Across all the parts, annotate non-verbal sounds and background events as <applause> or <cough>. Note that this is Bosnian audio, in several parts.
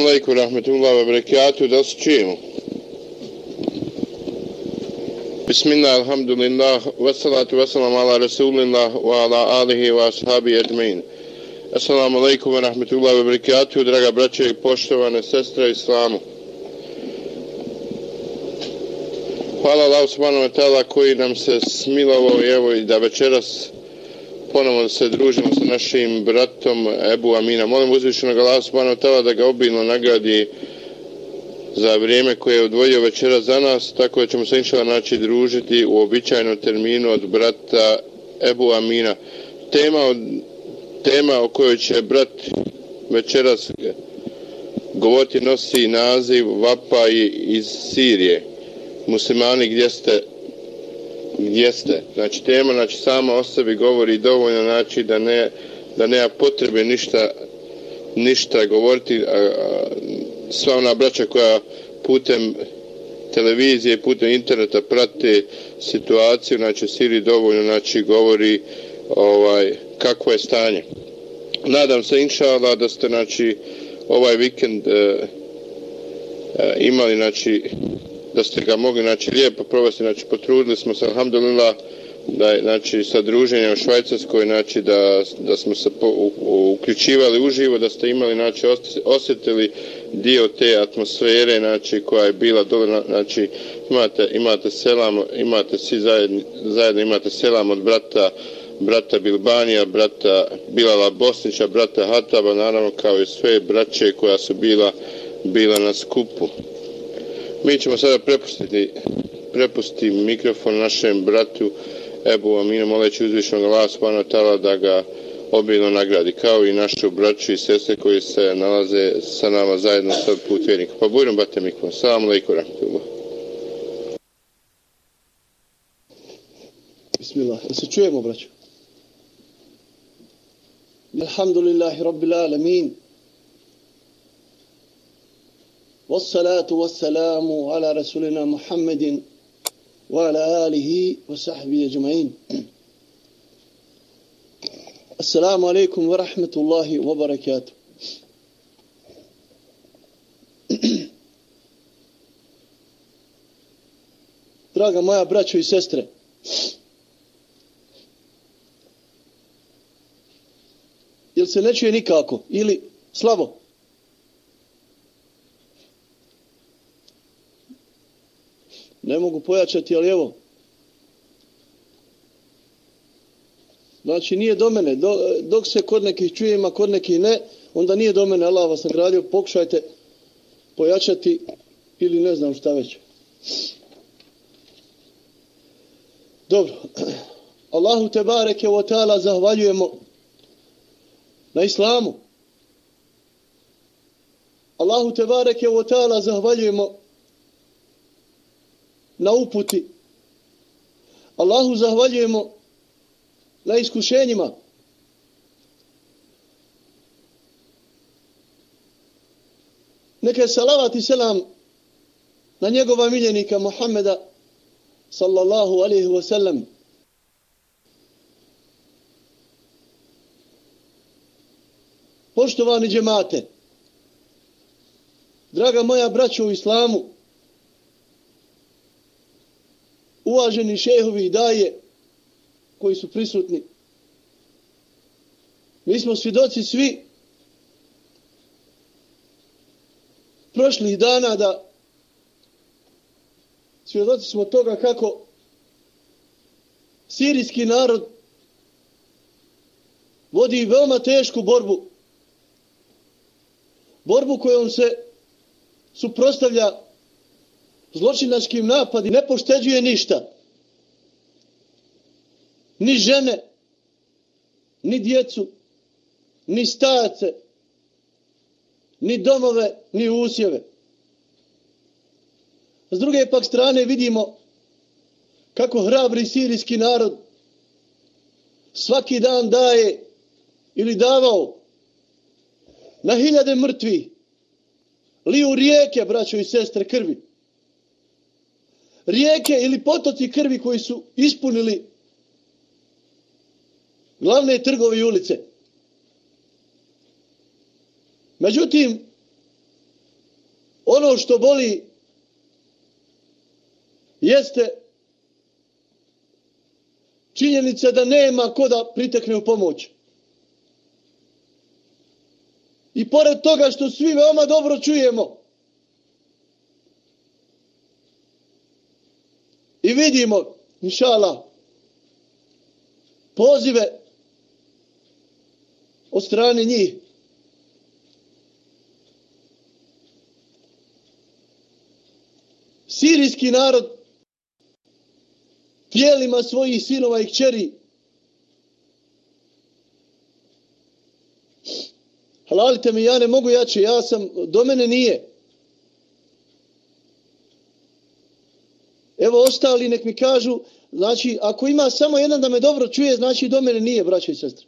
alaikum rahmetullahi wa barakatuh, da se čujemo. Bismillah, alhamdulillah, wassalatu wassalam ala rasulillah wa ala alihi wa ashabi ajmain. Assalamu alaikum wa rahmetullahi wa barakatuh, draga braće i poštovane sestre islamu. Hvala Allah subhanahu wa ta'ala koji nam se smilovao i evo i da večeras ponovo da se družimo sa našim bratom Ebu Amina. Molim uzvišenog Allah subhanahu wa ta'ala da ga obilno nagradi za vrijeme koje je odvojio večera za nas, tako da ćemo se inšala naći družiti u običajnom terminu od brata Ebu Amina. Tema, od, tema o kojoj će brat večeras govoriti nosi naziv Vapa iz Sirije. Muslimani gdje ste jeste. Znači tema znači sama o sebi govori dovoljno znači da ne da nema potrebe ništa ništa govoriti a, a, sva ona braća koja putem televizije, putem interneta prate situaciju, znači Siri dovoljno znači govori ovaj kakvo je stanje. Nadam se inšala da ste znači ovaj vikend e, e, imali znači da ste ga mogli znači lijepo provesti, znači potrudili smo se alhamdulillah da je znači sa druženjem u Švajcarskoj znači da, da smo se po, u, uključivali uživo da ste imali znači osjetili dio te atmosfere znači koja je bila dole znači imate imate selam imate svi zajedno, zajedno imate selam od brata brata Bilbanija, brata Bilala Bosnića, brata Hataba, naravno kao i sve braće koja su bila bila na skupu. Mi ćemo sada prepustiti prepustiti mikrofon našem bratu Ebu Aminu moleći uzvišnog Allah subhanahu Tala da ga obilno nagradi, kao i našu braću i sestre koji se nalaze sa nama zajedno sa put vjernika. Pa budem bate mikrofon. Salam alaikum rahmatullah. Bismillah. Da se čujemo, braću. Alhamdulillahi rabbil alamin. والصلاة والسلام على رسولنا محمد وعلى آله وصحبه أجمعين السلام عليكم ورحمة الله وبركاته Draga moja braćo i sestre, jel se ne čuje nikako ili slabo? Ne mogu pojačati, ali evo. Znači nije do mene. Do, dok se kod nekih čujem, a kod nekih ne, onda nije do mene. Allah vas nagradio. Pokušajte pojačati ili ne znam šta već. Dobro. <clears throat> Allahu te bareke o teala zahvaljujemo na islamu. Allahu te bareke o teala zahvaljujemo na uputi. Allahu zahvaljujemo na iskušenjima. Neka je salavat i selam na njegova miljenika Muhammeda sallallahu alaihi wa sallam. Poštovani džemate, draga moja braća u islamu, uvaženi šehovi i daje koji su prisutni. Mi smo svjedoci svi prošlih dana da svjedoci smo toga kako sirijski narod vodi veoma tešku borbu. Borbu kojom se suprostavlja zločinačkim napadi ne pošteđuje ništa. Ni žene, ni djecu, ni stajace, ni domove, ni usjeve. S druge pak strane vidimo kako hrabri sirijski narod svaki dan daje ili davao na hiljade mrtvi liju rijeke, braćo i sestre, krvi rijeke ili potoci krvi koji su ispunili glavne trgove i ulice. Međutim, ono što boli jeste činjenica da nema ko da pritekne u pomoć. I pored toga što svi veoma dobro čujemo i vidimo, inšala, pozive od strane njih. Sirijski narod tijelima svojih sinova i kćeri halalite mi, ja ne mogu jače, ja sam, do mene nije. Evo ostali nek mi kažu, znači ako ima samo jedan da me dobro čuje, znači do mene nije, braćo i sestre.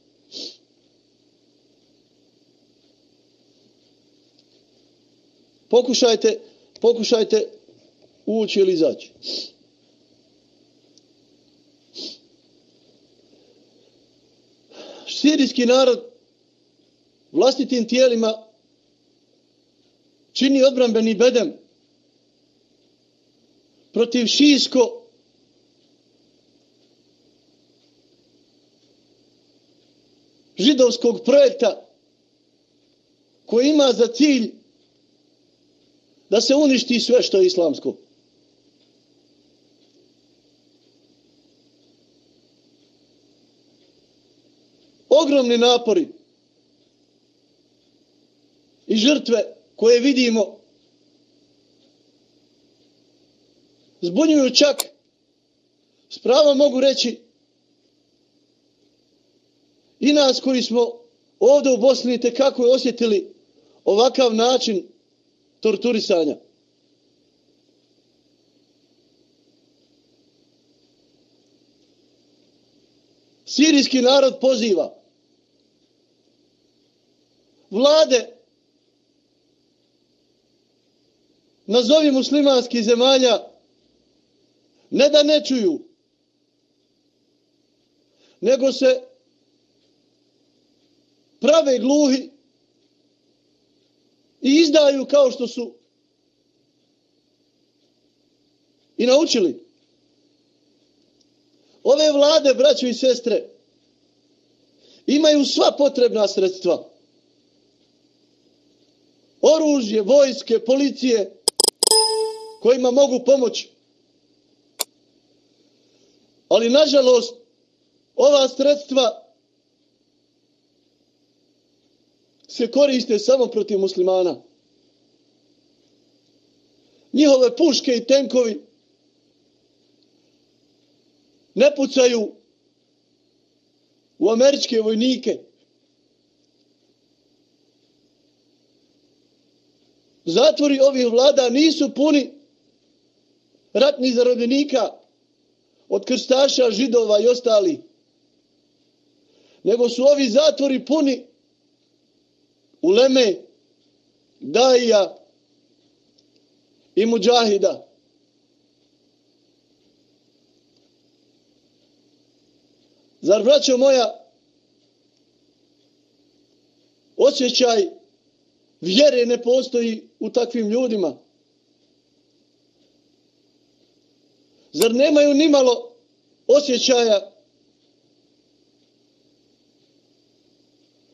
Pokušajte, pokušajte ući ili izaći. Sirijski narod vlastitim tijelima čini odbranbeni bedem protiv šijsko židovskog projekta koji ima za cilj da se uništi sve što je islamsko. Ogromni napori i žrtve koje vidimo zbunjuju čak spravo mogu reći i nas koji smo ovdje u Bosni te kako je osjetili ovakav način torturisanja. Sirijski narod poziva vlade nazovi muslimanskih zemalja ne da ne čuju, nego se prave gluhi i izdaju kao što su i naučili. Ove vlade, braćo i sestre, imaju sva potrebna sredstva. Oružje, vojske, policije, kojima mogu pomoći. Ali, nažalost, ova sredstva se koriste samo protiv muslimana. Njihove puške i tenkovi ne pucaju u američke vojnike. Zatvori ovih vlada nisu puni ratnih zarobljenika od krstaša, židova i ostali. Nego su ovi zatvori puni uleme, daija i muđahida. Zar, braćo moja, osjećaj vjere ne postoji u takvim ljudima? Zar nemaju nimalo osjećaja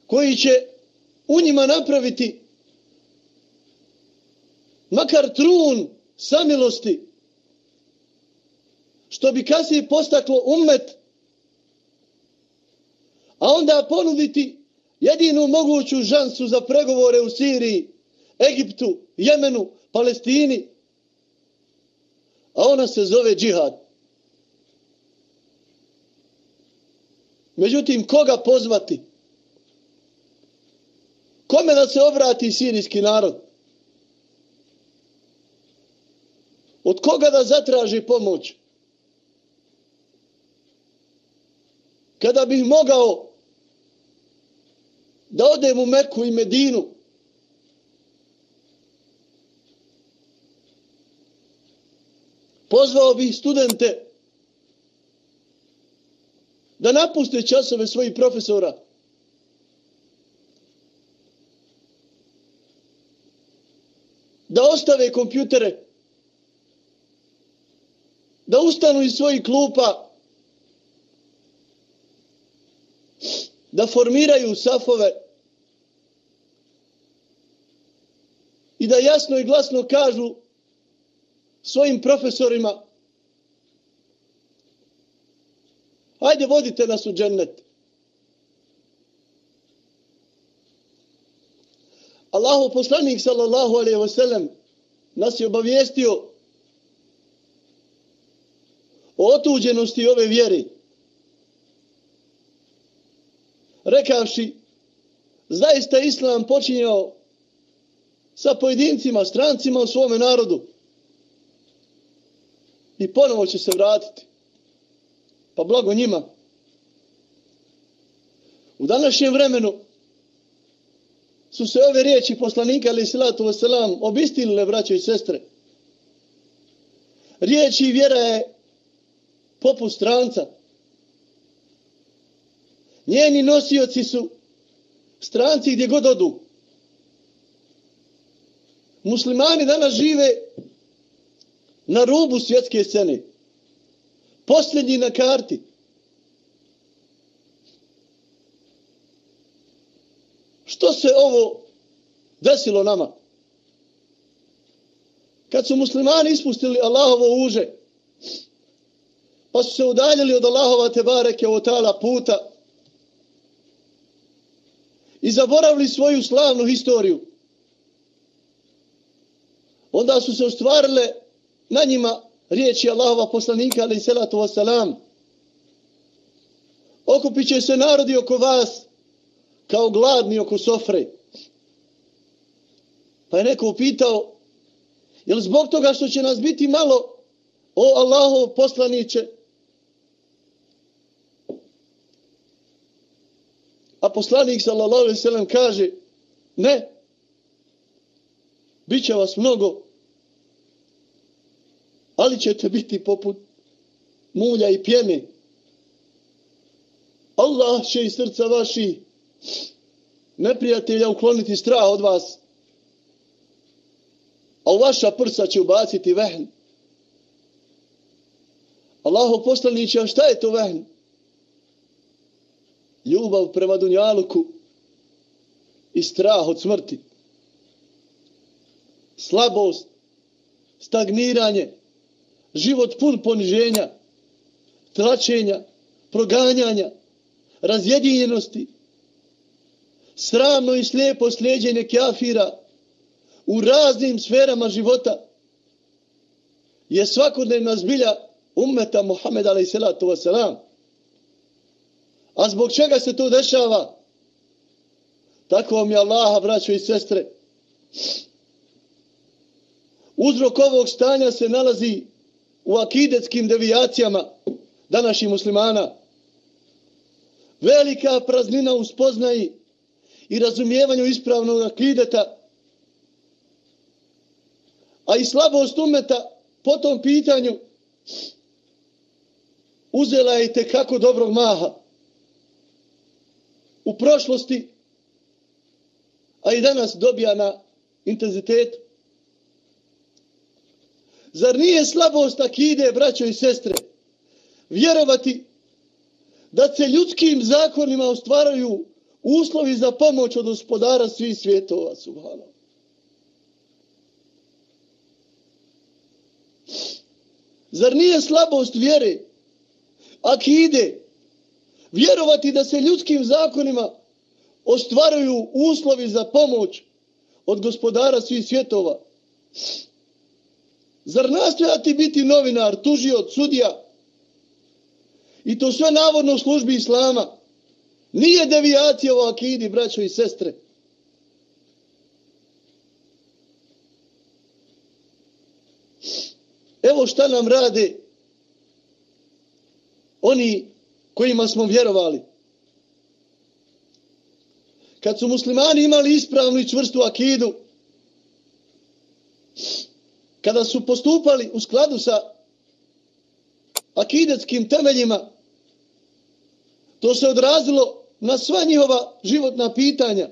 koji će u njima napraviti makar trun samilosti što bi kasnije postaklo umet a onda ponuditi jedinu moguću žansu za pregovore u Siriji, Egiptu, Jemenu, Palestini, a ona se zove džihad. Međutim, koga pozvati? Kome da se obrati sirijski narod? Od koga da zatraži pomoć? Kada bih mogao da odem u Meku i Medinu, pozvao bih studente da napuste časove svojih profesora. da ostave kompjutere, da ustanu iz svojih klupa, da formiraju safove. I da jasno i glasno kažu svojim profesorima hajde vodite nas u džennet. Allahu poslanik sallallahu alejhi ve sellem nas je obavijestio o otuđenosti ove vjere. Rekavši, zaista Islam počinjao sa pojedincima, strancima u svome narodu. I ponovo će se vratiti. Pa blago njima. U današnjem vremenu su se ove riječi poslanika ali salatu wasalam obistinile braćo i sestre. Riječi vjera je poput stranca. Njeni nosioci su stranci gdje god odu. Muslimani danas žive na rubu svjetske scene. Posljednji na karti. Što se ovo desilo nama? Kad su muslimani ispustili Allahovo uže, pa su se udaljili od Allahova tebareke o tala puta i zaboravili svoju slavnu historiju, onda su se ostvarile na njima riječi Allahova poslanika, ali salatu wasalam, okupit će se narodi oko vas, kao gladni oko sofre. Pa je neko upitao, je li zbog toga što će nas biti malo, o Allahov poslaniće, a poslanik sallallahu alaihi sallam kaže, ne, bit će vas mnogo, ali ćete biti poput mulja i pjene. Allah će iz srca vaših neprijatelja ukloniti strah od vas, a u vaša prsa će ubaciti vehn. Allaho poslaniće, a šta je to vehn? Ljubav prema dunjaluku i strah od smrti. Slabost, stagniranje, život pun poniženja, tračenja, proganjanja, razjedinjenosti, sramno i slijepo slijedjenje kafira u raznim sferama života je svakodnevna zbilja ummeta Muhammed a.s. A zbog čega se to dešava? Tako mi je Allaha, braćo i sestre. Uzrok ovog stanja se nalazi u akidetskim devijacijama današnjih muslimana. Velika praznina u spoznaji i razumijevanju ispravnog akideta, a i slabost umeta po tom pitanju uzela je te kako dobrog maha u prošlosti, a i danas dobija na intenzitetu. Zar nije slabost akide, braćo i sestre, vjerovati da se ljudskim zakonima ostvaraju uslovi za pomoć od gospodara svih svjetova, subhano. Zar nije slabost vjere, akide, vjerovati da se ljudskim zakonima ostvaraju uslovi za pomoć od gospodara svih svjetova? Zar nastojati biti novinar, tužio, sudija? I to sve navodno u službi Islama. Nije devijacija u akidi, braćo i sestre. Evo šta nam rade oni kojima smo vjerovali. Kad su muslimani imali ispravnu i čvrstu akidu, kada su postupali u skladu sa akidetskim temeljima, to se odrazilo na sva njihova životna pitanja.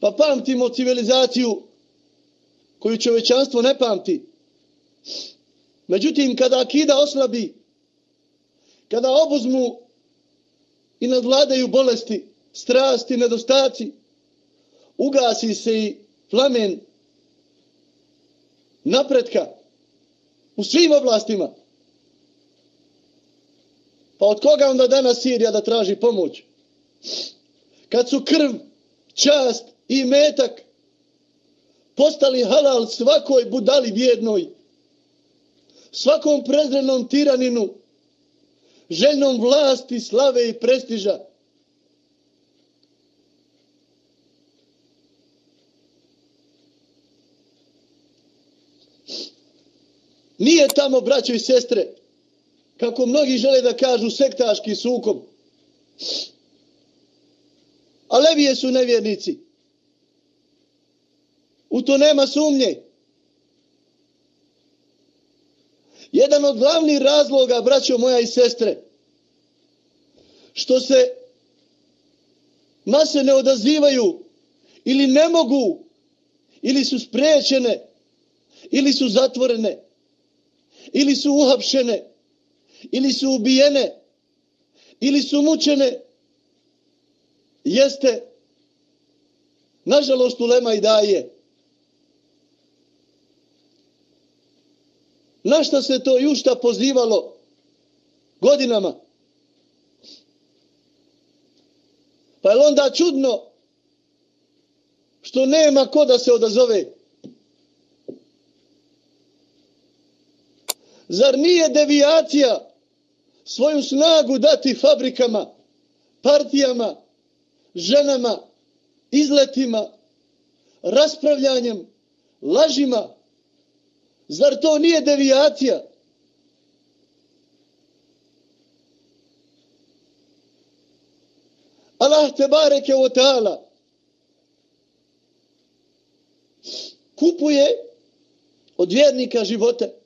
pa pamtimo civilizaciju koju čovečanstvo ne pamti. Međutim, kada akida oslabi, kada obuzmu i nadvladaju bolesti, strasti, nedostaci, ugasi se i plamen napretka u svim oblastima. Pa od koga onda danas Sirija da traži pomoć? Kad su krv, čast i metak postali halal svakoj budali vjednoj, svakom prezrenom tiraninu, željnom vlasti, slave i prestiža. Nije tamo, braćo i sestre, kako mnogi žele da kažu sektaški sukob. A levije su nevjernici. U to nema sumnje. Jedan od glavnih razloga, braćo moja i sestre, što se mase ne odazivaju ili ne mogu ili su sprečene ili su zatvorene ili su uhapšene ili su ubijene ili su mučene jeste nažalost ulema i daje. Na šta se to jušta pozivalo godinama? Pa je onda čudno što nema ko da se odazove? Zar nije devijacija svoju snagu dati fabrikama, partijama, ženama, izletima, raspravljanjem, lažima? Zar to nije devijacija? Allah te bareke o ta'ala kupuje od vjernika živote.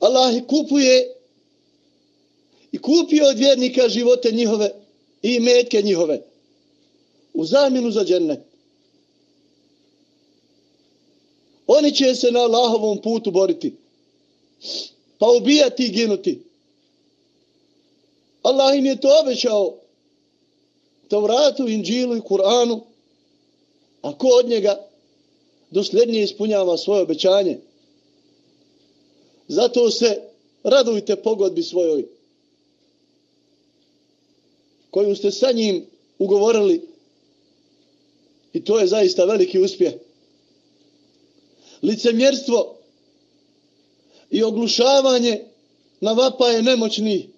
Allah ih kupuje i kupio od vjernika živote njihove i metke njihove u zamjenu za džennet. Oni će se na Allahovom putu boriti, pa ubijati i ginuti. Allah im je to obećao Tavratu, Inđilu i Kur'anu, a ko od njega dosljednije ispunjava svoje obećanje? Zato se radujte pogodbi svojoj koju ste sa njim ugovorili i to je zaista veliki uspjeh. Licemjerstvo i oglušavanje na vapaje nemoćni,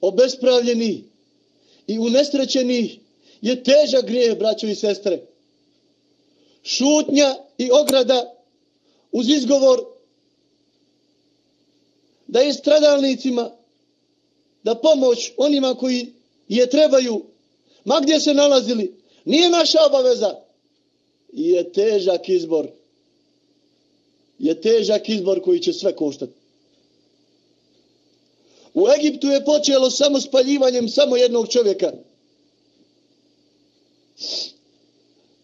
obespravljeni i unesrećeni je težak grijeh, braćo i sestre. Šutnja i ograda uz izgovor da je stradalnicima da pomoć onima koji je trebaju ma gdje se nalazili nije naša obaveza. Je težak izbor. Je težak izbor koji će sve koštati. U Egiptu je počelo samo spaljivanjem samo jednog čovjeka.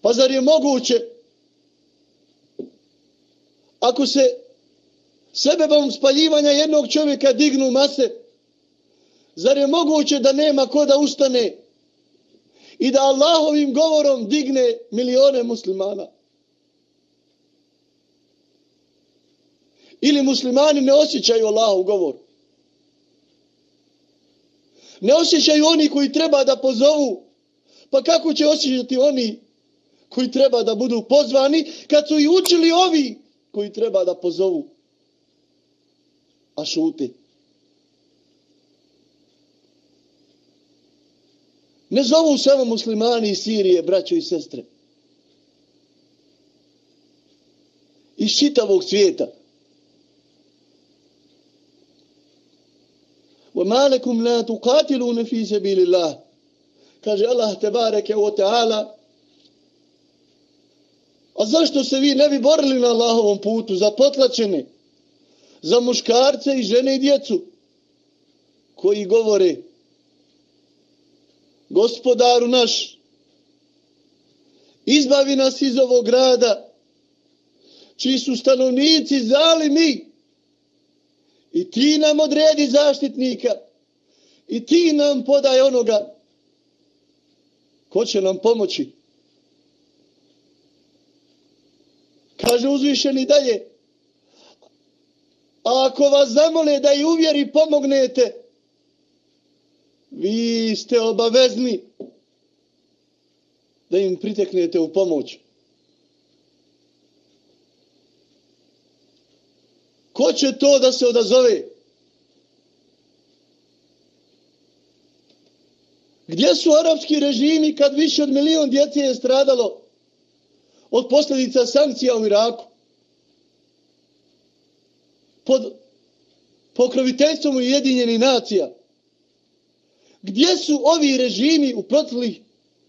Pa zar je moguće ako se sebebom spaljivanja jednog čovjeka dignu mase, zar je moguće da nema ko da ustane i da Allahovim govorom digne milione muslimana? Ili muslimani ne osjećaju Allahov govor? Ne osjećaju oni koji treba da pozovu? Pa kako će osjećati oni koji treba da budu pozvani kad su i učili ovi koji treba da pozovu? a šuti. Ne zovu samo muslimani iz Sirije, braćo i sestre. Iz čitavog svijeta. وَمَا لَكُمْ لَا تُقَاتِلُونَ فِي سَبِيلِ اللَّهِ Kaže Allah tebareke o teala A zašto se vi ne bi borili na Allahovom putu za potlačene, Za muškarce i žene i djecu koji govore gospodaru naš, izbavi nas iz ovog grada, čiji su stanovnici zali mi, i ti nam odredi zaštitnika, i ti nam podaj onoga ko će nam pomoći. Kaže uzvišeni dalje, a ako vas zamole da i uvjeri pomognete, vi ste obavezni da im priteknete u pomoć. Ko će to da se odazove? Gdje su arapski režimi kad više od milion djece je stradalo od posljedica sankcija u Iraku? Pod pokroviteljstvom ujedinjenih nacija. Gdje su ovi režimi u protlih,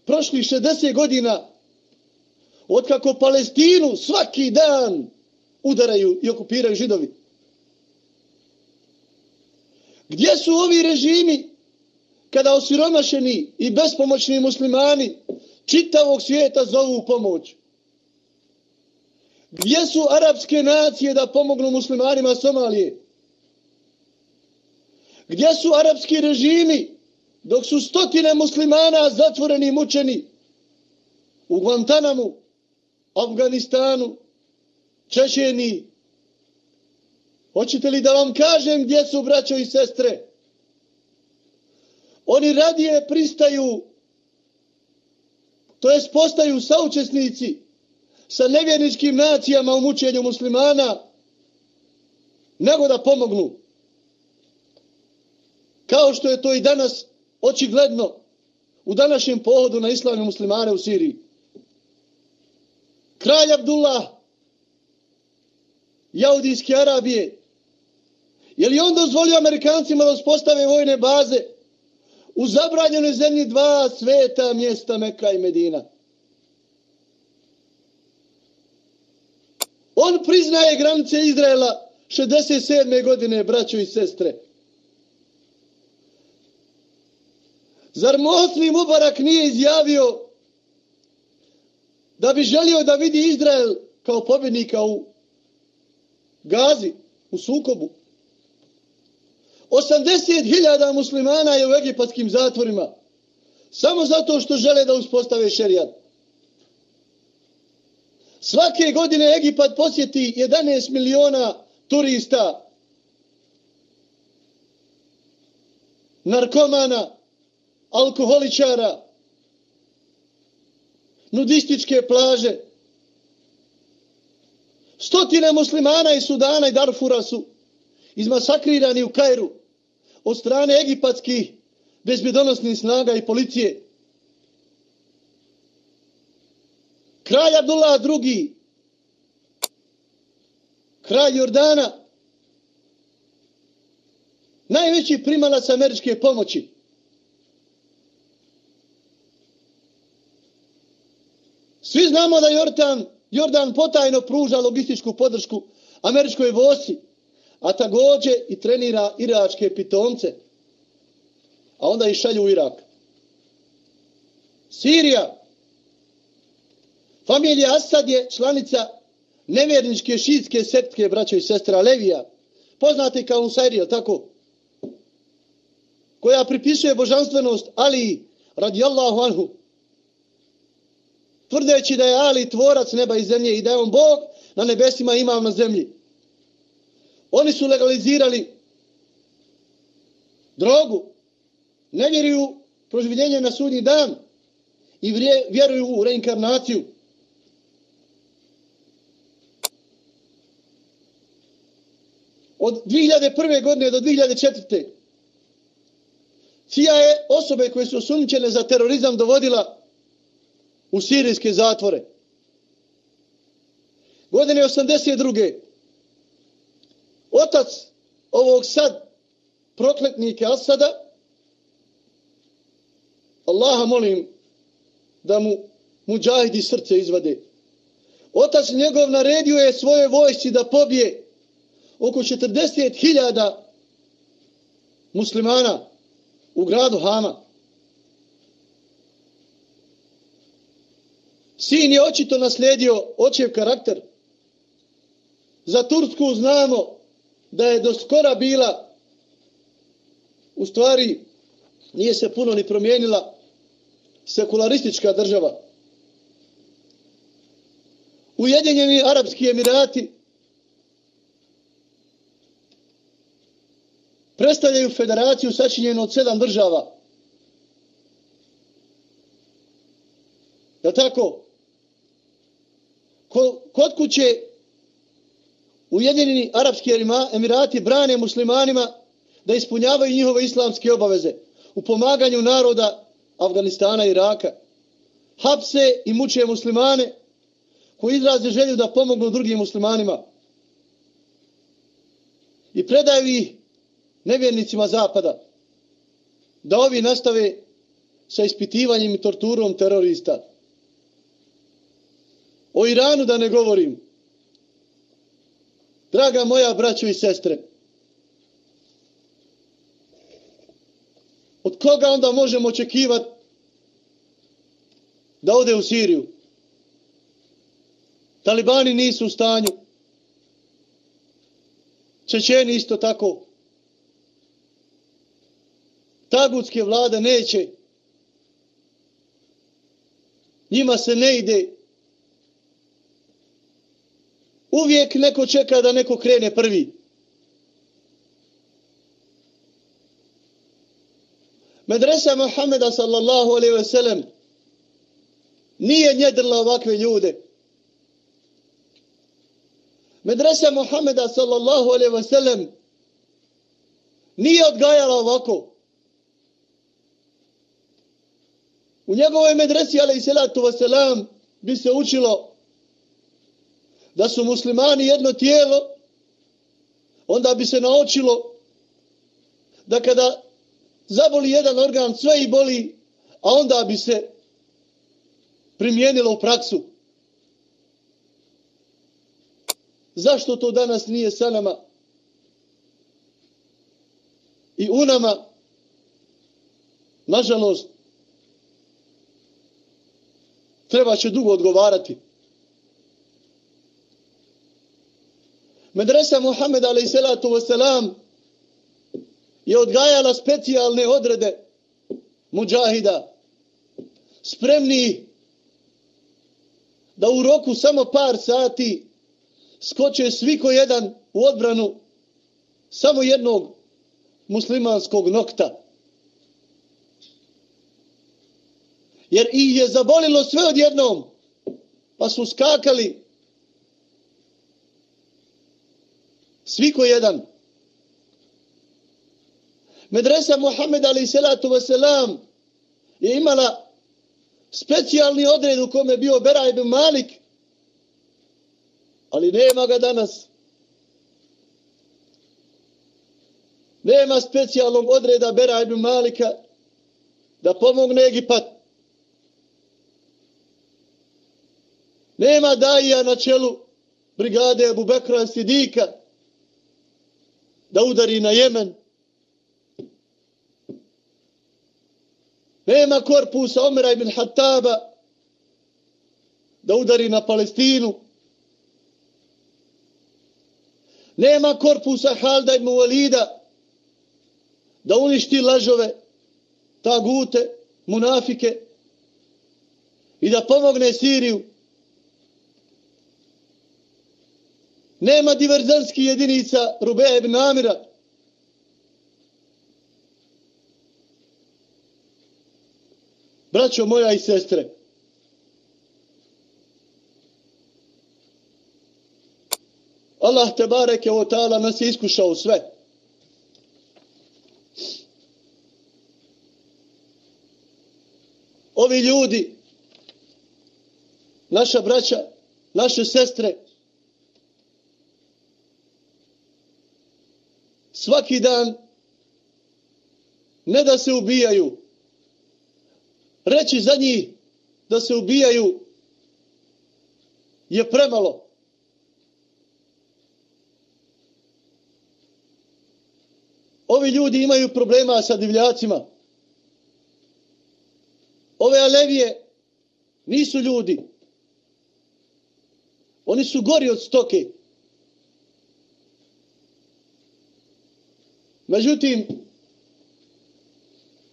prošlih 60 godina otkako Palestinu svaki dan udaraju i okupiraju židovi? Gdje su ovi režimi kada osiromašeni i bespomoćni muslimani čitavog svijeta zovu u pomoć? Gdje su arapske nacije da pomognu muslimanima Somalije? Gdje su arapski režimi dok su stotine muslimana zatvoreni i mučeni u Guantanamu, Afganistanu, Češeni? Hoćete li da vam kažem gdje su braćo i sestre? Oni radije pristaju, to jest postaju saučesnici sa nevjerničkim nacijama u mučenju muslimana, nego da pomognu. Kao što je to i danas očigledno u današnjem pohodu na islamne muslimane u Siriji. Kralj Abdullah, Jaudijske Arabije, je li on dozvolio Amerikancima da uspostave vojne baze u zabranjenoj zemlji dva sveta mjesta Meka i Medina? On priznaje granice Izraela 67. godine, braćo i sestre. Zar Mosli Mubarak nije izjavio da bi želio da vidi Izrael kao pobjednika u Gazi, u sukobu? 80.000 muslimana je u egipatskim zatvorima samo zato što žele da uspostave šerijat. Svake godine Egipat posjeti 11 miliona turista, narkomana, alkoholičara, nudističke plaže. Stotine muslimana iz Sudana i Darfura su izmasakrirani u Kairu od strane egipatskih bezbjedonosnih snaga i policije. Kralj Abdullah II, kralj Jordana, najveći primalac američke pomoći, Svi znamo da Jordan, Jordan potajno pruža logističku podršku američkoj vosi, a također i trenira iračke pitomce, a onda ih šalju u Irak. Sirija. Familija Asad je članica nevjerničke šitske septke braća i sestra Levija, poznate kao Usairi, tako? Koja pripisuje božanstvenost Ali radijallahu anhu, tvrdeći da je Ali tvorac neba i zemlje i da je on Bog na nebesima imam na zemlji. Oni su legalizirali drogu, ne vjeruju proživljenje na sudnji dan i vjeruju u reinkarnaciju. Od 2001. godine do 2004. CIA je osobe koje su osumnjene za terorizam dovodila u sirijske zatvore. Godine 82. Otac ovog sad prokletnike Asada Allaha molim da mu muđahidi srce izvade. Otac njegov naredio je svoje vojsci da pobije oko 40.000 muslimana u gradu Hama. Sin je očito naslijedio očev karakter. Za Tursku znamo da je do skora bila u stvari nije se puno ni promijenila sekularistička država. Ujedinjeni Arabski Emirati predstavljaju federaciju sačinjenu od sedam država. Je tako? Kod kuće Ujedinjeni Arabski Emirati brane muslimanima da ispunjavaju njihove islamske obaveze u pomaganju naroda Afganistana i Iraka. Hapse i muče muslimane koji izraze želju da pomognu drugim muslimanima. I predaju ih nevjernicima zapada da ovi nastave sa ispitivanjem i torturom terorista. O Iranu da ne govorim. Draga moja braćo i sestre, od koga onda možemo očekivati da ode u Siriju? Talibani nisu u stanju. Čečeni isto tako. Tagutske vlade neće. Njima se ne ide. Uvijek neko čeka da neko krene prvi. Medresa Muhammeda sallallahu alaihi ve sellem nije njedrla ovakve ljude. Medresa Muhammeda sallallahu alaihi ve sellem nije odgajala ovako. U njegovoj medresi ale i selatu vaselam, bi se učilo da su muslimani jedno tijelo, onda bi se naučilo da kada zaboli jedan organ, sve i boli, a onda bi se primijenilo u praksu. Zašto to danas nije sa nama? I u nama, nažalost, treba će dugo odgovarati. Medresa Muhammed a.s. je odgajala specijalne odrede muđahida spremni da u roku samo par sati skoče svi ko jedan u odbranu samo jednog muslimanskog nokta. Jer ih je zabolilo sve odjednom, pa su skakali svi ko jedan. Medresa Muhammed ali salatu wasalam je imala specijalni odred u kome bio Bera ibn Malik, ali nema ga danas. Nema specijalnog odreda Bera ibn Malika da pomogne Egipat. Nema daija na čelu brigade Abu Bekra Sidika da udari na Jemen. Nema korpusa Omera ibn Hattaba da udari na Palestinu. Nema korpusa Halda ibn Walida da uništi lažove, tagute, munafike i da pomogne Siriju. Nema diverzanskih jedinica Rubeja ibn Amira. Braćo moja i sestre, Allah te bareke o ta'ala nas je iskušao sve. ovi ljudi, naša braća, naše sestre, svaki dan ne da se ubijaju, reći za njih da se ubijaju je premalo. Ovi ljudi imaju problema sa divljacima. Ove alevije nisu ljudi. Oni su gori od stoke. Međutim,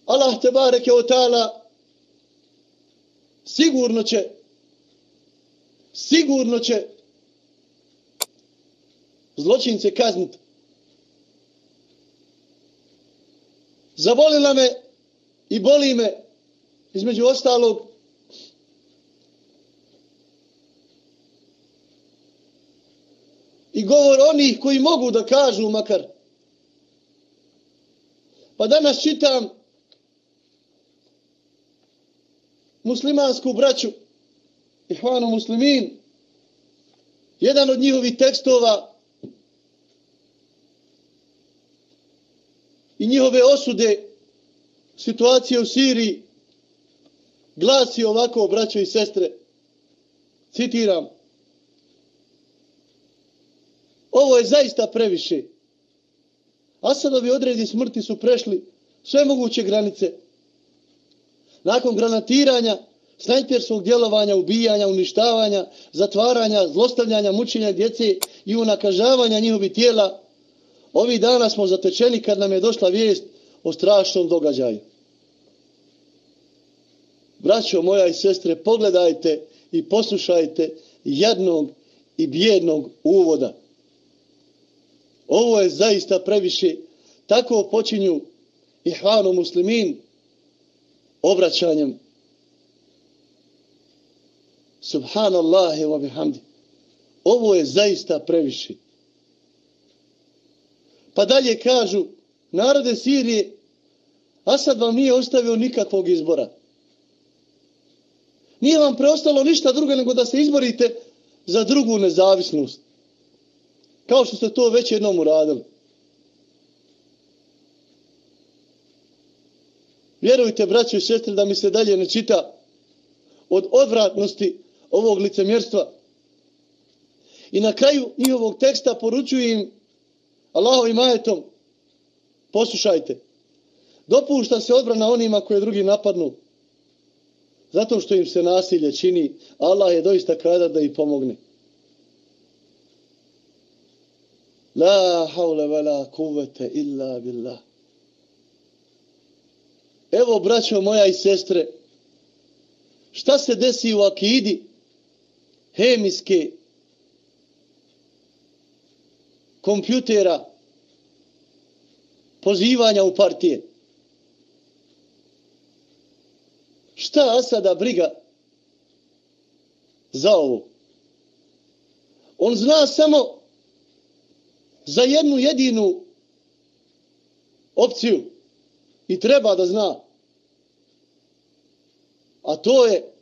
Allah te bareke o ta'ala sigurno će sigurno će zločince kazniti. Zavolila me i boli me između ostalog i govor onih koji mogu da kažu makar. Pa danas čitam muslimansku braću Ihvanu muslimin jedan od njihovih tekstova i njihove osude situacije u Siriji glasi ovako, braćo i sestre, citiram, ovo je zaista previše. Asadovi odredi smrti su prešli sve moguće granice. Nakon granatiranja, snajperskog djelovanja, ubijanja, uništavanja, zatvaranja, zlostavljanja, mučenja djece i unakažavanja njihovih tijela, ovi dana smo zatečeni kad nam je došla vijest o strašnom događaju. Braćo moja i sestre, pogledajte i poslušajte jednog i bjednog uvoda. Ovo je zaista previše. Tako počinju ihvanu muslimin obraćanjem. Subhanallahi wa bihamdi. Ovo je zaista previše. Pa dalje kažu, narode Sirije, Asad vam nije ostavio nikakvog izbora. Nije vam preostalo ništa drugo nego da se izborite za drugu nezavisnost. Kao što ste to već jednom uradili. Vjerujte, braćo i sestre, da mi se dalje ne čita od odvratnosti ovog licemjerstva. I na kraju njihovog teksta poručuju im Allahovim ajetom, poslušajte, dopušta se odbrana onima koje drugi napadnu, zato što im se nasilje čini, Allah je doista kada da ih pomogne. La haule ve la kuvvete illa billah. Evo, braćo moja i sestre, šta se desi u akidi hemijske kompjutera pozivanja u partije? Šta Asada briga za ovo? On zna samo za jednu jedinu opciju i treba da zna. A to je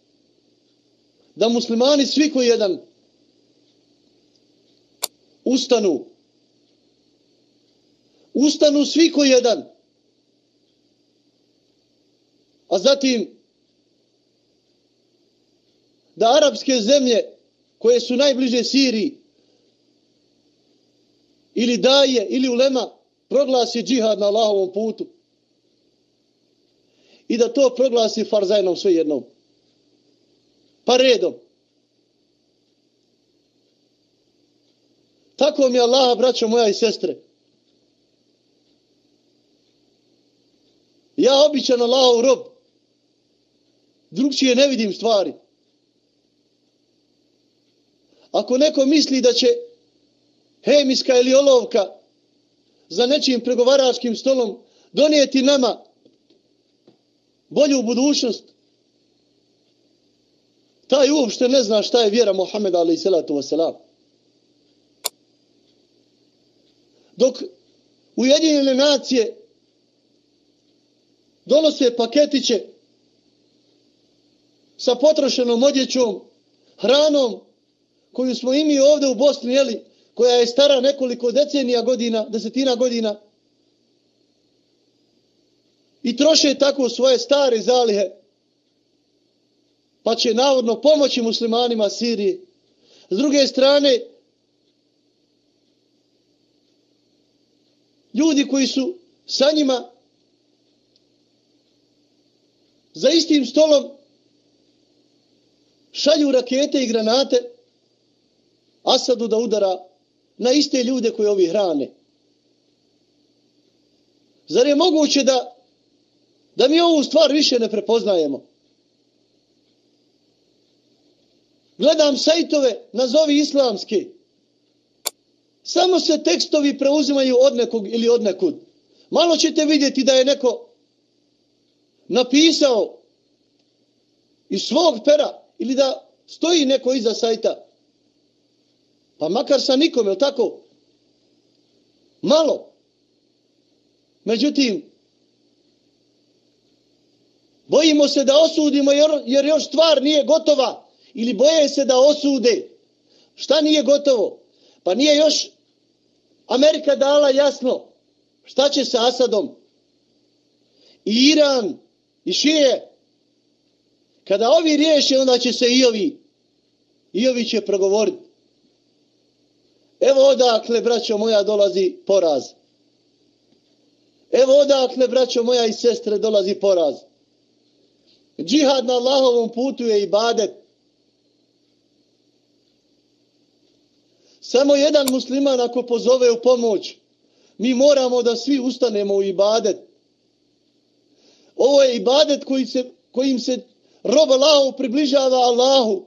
da muslimani svi koji jedan ustanu ustanu svi koji jedan a zatim da arapske zemlje koje su najbliže Siriji ili daje ili ulema proglasi džihad na Allahovom putu i da to proglasi farzajnom sve jednom. Pa redom. Tako mi je Allah, braćo moja i sestre. Ja običan Allahov rob. Drugčije ne vidim stvari. Ako neko misli da će hemijska ili olovka za nečim pregovaračkim stolom donijeti nama bolju budućnost, taj uopšte ne zna šta je vjera Mohameda alaih salatu wasalam. Dok Ujedinjene nacije donose paketiće sa potrošenom odjećom, hranom, koju smo imi ovdje u Bosni, jeli, koja je stara nekoliko decenija godina, desetina godina, i troše tako svoje stare zalihe, pa će navodno pomoći muslimanima Sirije. S druge strane, ljudi koji su sa njima za istim stolom šalju rakete i granate Asadu da udara na iste ljude koji ovi hrane. Zar je moguće da da mi ovu stvar više ne prepoznajemo? Gledam sajtove, nazovi islamske. Samo se tekstovi preuzimaju od nekog ili od nekud. Malo ćete vidjeti da je neko napisao iz svog pera ili da stoji neko iza sajta. Pa makar sa nikom, je tako? Malo. Međutim, bojimo se da osudimo jer, jer još stvar nije gotova. Ili boje se da osude. Šta nije gotovo? Pa nije još Amerika dala jasno šta će sa Asadom. I Iran, i šije. Kada ovi riješe, onda će se i ovi. I ovi će progovoriti. Evo odakle, braćo moja, dolazi poraz. Evo odakle, braćo moja i sestre, dolazi poraz. Džihad na Allahovom putu je ibadet. Samo jedan musliman ako pozove u pomoć, mi moramo da svi ustanemo u ibadet. Ovo je ibadet koji se, kojim se rob Allahu približava Allahu.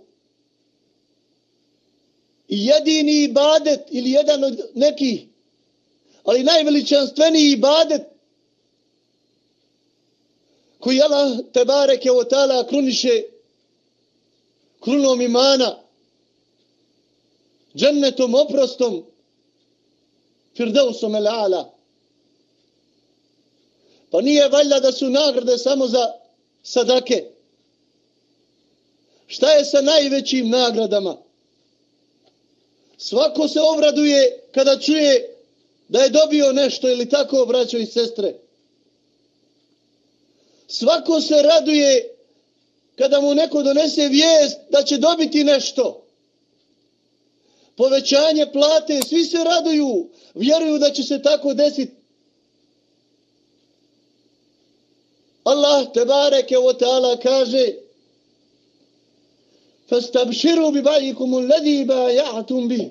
I jedini ibadet ili jedan od nekih, ali najveličanstveniji ibadet koji Allah te bareke o tala kruniše krunom imana, džennetom oprostom, firdausom el ala. Pa nije valjda da su nagrade samo za sadake. Šta je sa najvećim nagradama? Svako se obraduje kada čuje da je dobio nešto ili tako, braćo i sestre. Svako se raduje kada mu neko donese vijest da će dobiti nešto. Povećanje plate, svi se raduju, vjeruju da će se tako desiti. Allah te bareke o ta'ala kaže Fastabširu bi bajikum alladhi ba bi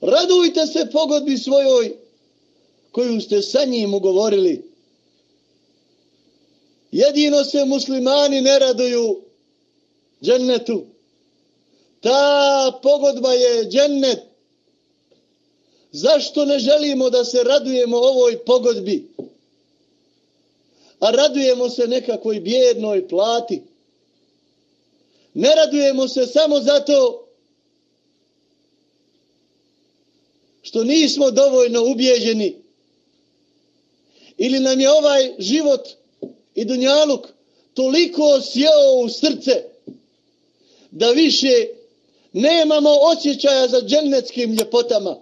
Radujte se pogodbi svojoj koju ste sa njim ugovorili. Jedino se muslimani ne raduju džennetu. Ta pogodba je džennet. Zašto ne želimo da se radujemo ovoj pogodbi? a radujemo se nekakvoj bjednoj plati. Ne radujemo se samo zato što nismo dovoljno ubijeđeni ili nam je ovaj život i dunjaluk toliko sjeo u srce da više nemamo osjećaja za džennetskim ljepotama.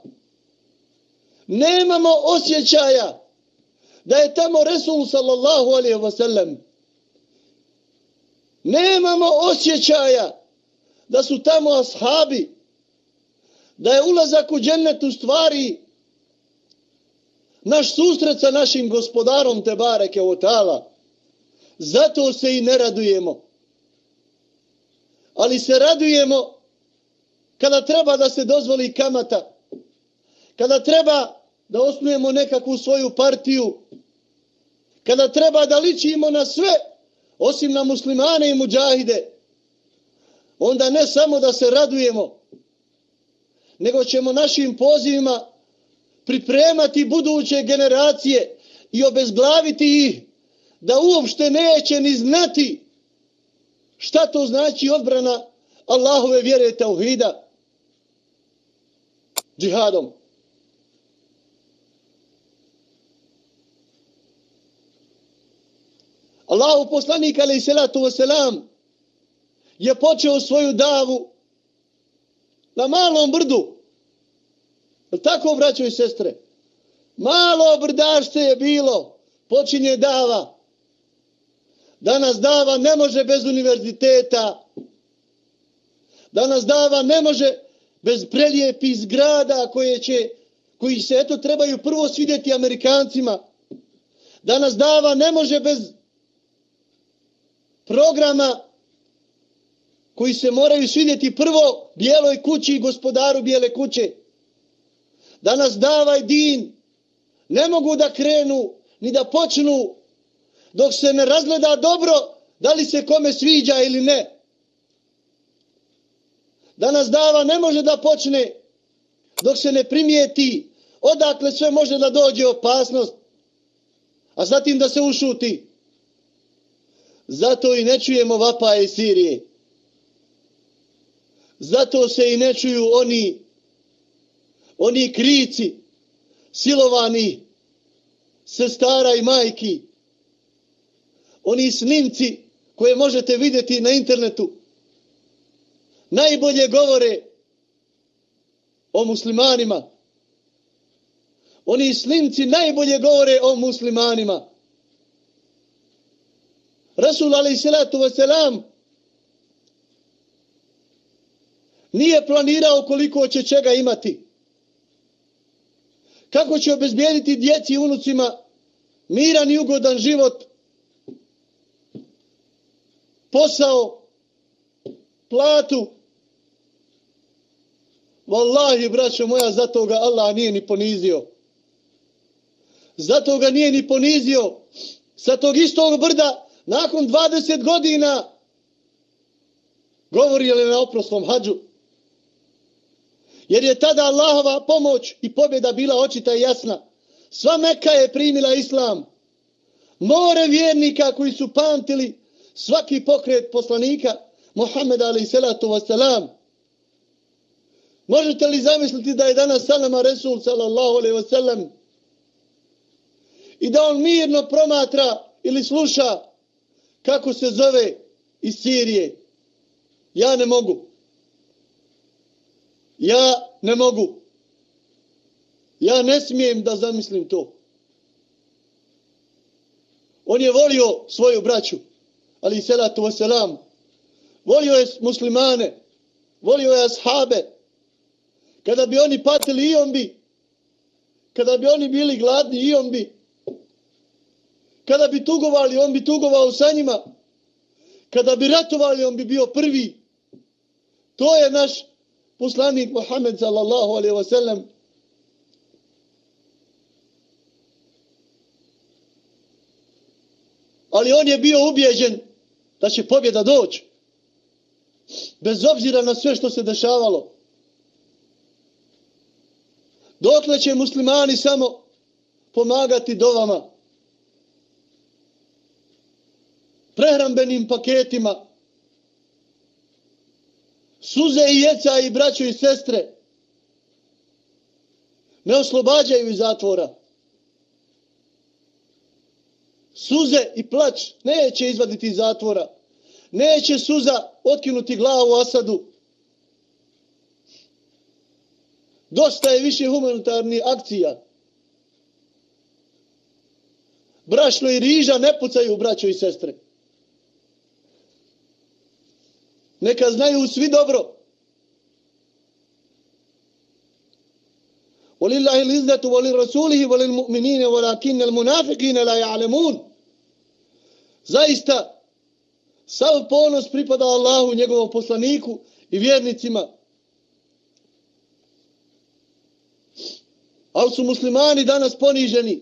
Nemamo osjećaja da je tamo Resul sallallahu alaihi wa sallam. Nemamo osjećaja da su tamo ashabi, da je ulazak u džennetu stvari naš susret sa našim gospodarom te bareke o. Zato se i ne radujemo. Ali se radujemo kada treba da se dozvoli kamata, kada treba da osnujemo nekakvu svoju partiju, kada treba da ličimo na sve, osim na muslimane i muđahide, onda ne samo da se radujemo, nego ćemo našim pozivima pripremati buduće generacije i obezglaviti ih da uopšte neće ni znati šta to znači odbrana Allahove vjere tauhida džihadom. Allahu poslanik ali salatu wasalam je počeo svoju davu na malom brdu. Je tako, braćo i sestre? Malo brdašte je bilo, počinje dava. Danas dava ne može bez univerziteta. Danas dava ne može bez prelijepih zgrada koje će, koji se eto trebaju prvo svidjeti Amerikancima. Danas dava ne može bez programa koji se moraju svidjeti prvo bijeloj kući i gospodaru bijele kuće. Danas davaj din ne mogu da krenu ni da počnu dok se ne razgleda dobro da li se kome sviđa ili ne. Danas dava ne može da počne dok se ne primijeti odakle sve može da dođe opasnost, a zatim da se ušuti. Zato i ne čujemo vapaje Sirije. Zato se i ne čuju oni oni krici silovani sestara i majki. Oni snimci koje možete vidjeti na internetu najbolje govore o muslimanima. Oni snimci najbolje govore o muslimanima. Rasul alaih salatu wasalam nije planirao koliko će čega imati. Kako će obezbijediti djeci i unucima miran i ugodan život, posao, platu. Wallahi, braćo moja, zato ga Allah nije ni ponizio. Zato ga nije ni ponizio. Sa tog istog brda, nakon 20 godina, govori li na oprostom hađu, Jer je tada Allahova pomoć i pobjeda bila očita i jasna. Sva Meka je primila islam. More vjernika koji su pamtili svaki pokret poslanika Muhammed alaih salatu wasalam. Možete li zamisliti da je danas salama Resul sallallahu alaihi wasalam i da on mirno promatra ili sluša kako se zove iz Sirije. Ja ne mogu. Ja ne mogu. Ja ne smijem da zamislim to. On je volio svoju braću, ali i selatu wasalam. Volio je muslimane, volio je ashabe. Kada bi oni patili i on bi, kada bi oni bili gladni i on bi, kada bi tugovali, on bi tugovao sa njima, kada bi ratovali, on bi bio prvi. To je naš poslanik Muhammed sallallahu alaihi wa sallam. Ali on je bio ubijeđen da će pobjeda doći bez obzira na sve što se dešavalo. Dokle će muslimani samo pomagati dovama? Prehrambenim paketima suze i jeca i braćo i sestre ne oslobađaju iz zatvora. Suze i plać neće izvaditi iz zatvora. Neće suza otkinuti glavu Asadu. Dosta je više humanitarnih akcija. Brašno i riža ne pucaju braćo i sestre. Neka znaju svi dobro. Walillahi l'izzatu walil rasulihi walil mu'minine walakinna l'munafiqina la ja'lemun. Zaista, sav ponos pripada Allahu njegovom poslaniku i vjernicima. Ali su muslimani danas poniženi,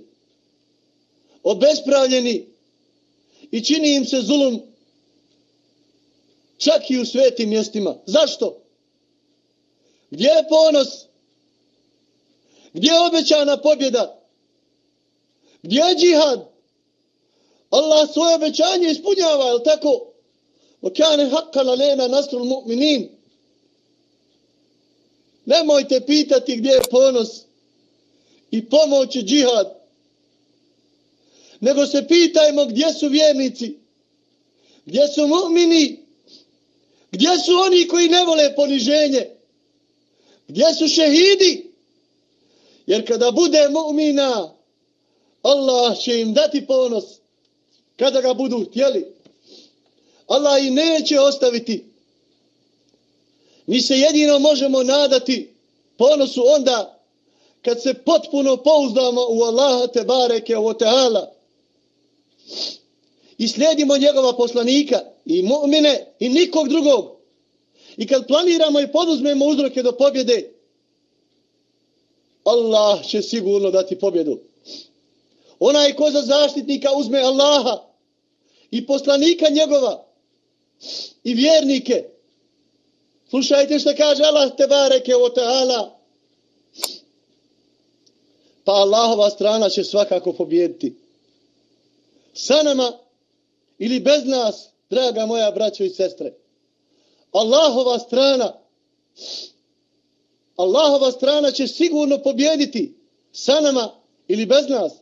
obespravljeni i čini im se zulum čak i u svetim mjestima. Zašto? Gdje je ponos? Gdje je obećana pobjeda? Gdje je džihad? Allah svoje obećanje ispunjava, je li tako? Okane haqqa na lena nasrul mu'minin. Nemojte pitati gdje je ponos i pomoć džihad. Nego se pitajmo gdje su vjernici, gdje su mu'mini, Gdje su oni koji ne vole poniženje? Gdje su šehidi? Jer kada bude mu'mina, Allah će im dati ponos kada ga budu htjeli. Allah i neće ostaviti. Mi se jedino možemo nadati ponosu onda kad se potpuno pouzdamo u Allaha te bareke o teala i slijedimo njegova poslanika i mu'mine i nikog drugog i kad planiramo i poduzmemo uzroke do pobjede Allah će sigurno dati pobjedu onaj ko za zaštitnika uzme Allaha i poslanika njegova i vjernike slušajte što kaže Allah te bareke o ta'ala. pa Allahova strana će svakako pobjediti. Sa nama ili bez nas, draga moja braćo i sestre, Allahova strana, Allahova strana će sigurno pobjediti sa nama ili bez nas.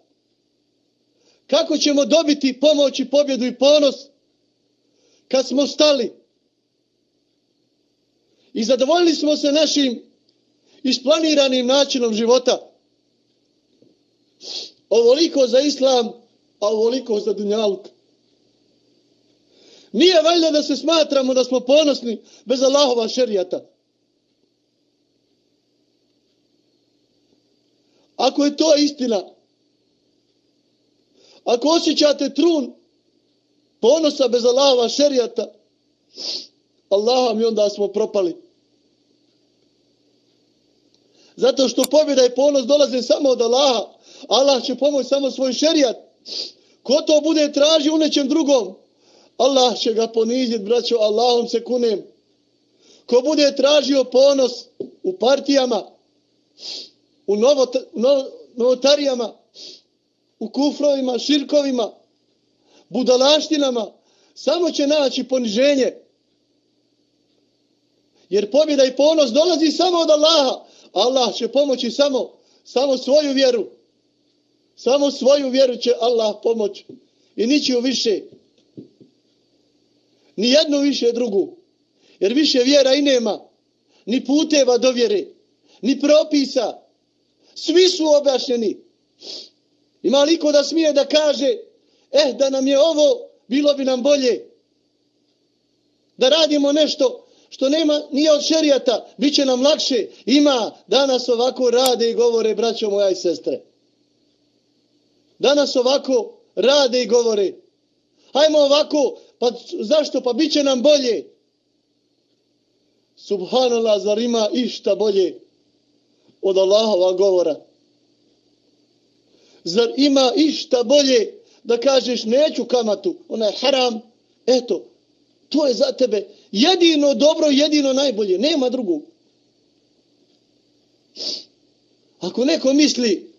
Kako ćemo dobiti pomoć i pobjedu i ponos kad smo stali i zadovoljili smo se našim isplaniranim načinom života, ovoliko za islam, a ovoliko za dunjaluk. Nije valjda da se smatramo da smo ponosni bez Allahova šerijata. Ako je to istina, ako osjećate trun ponosa bez Allahova šerijata, Allaha mi onda smo propali. Zato što pobjeda i ponos dolaze samo od Allaha, Allah će pomoći samo svoj šerijat. Ko to bude traži u nečem drugom, Allah će ga poniziti, braćo, Allahom se kunem. Ko bude tražio ponos u partijama, u novot, no, novotarijama, u kufrovima, širkovima, budalaštinama, samo će naći poniženje. Jer pobjeda i ponos dolazi samo od Allaha. Allah će pomoći samo, samo svoju vjeru. Samo svoju vjeru će Allah pomoći. I ničiju više. Ni jednu više drugu. Jer više vjera i nema. Ni puteva do vjere. Ni propisa. Svi su objašnjeni. Ima liko da smije da kaže eh, da nam je ovo, bilo bi nam bolje. Da radimo nešto što nema nije od šerijata, bit će nam lakše. Ima, danas ovako rade i govore, braćo moja i sestre danas ovako rade i govore. Hajmo ovako, pa zašto? Pa bit će nam bolje. Subhanallah, zar ima išta bolje od Allahova govora? Zar ima išta bolje da kažeš neću kamatu, ona je haram, eto, to je za tebe jedino dobro, jedino najbolje, nema drugog. Ako neko misli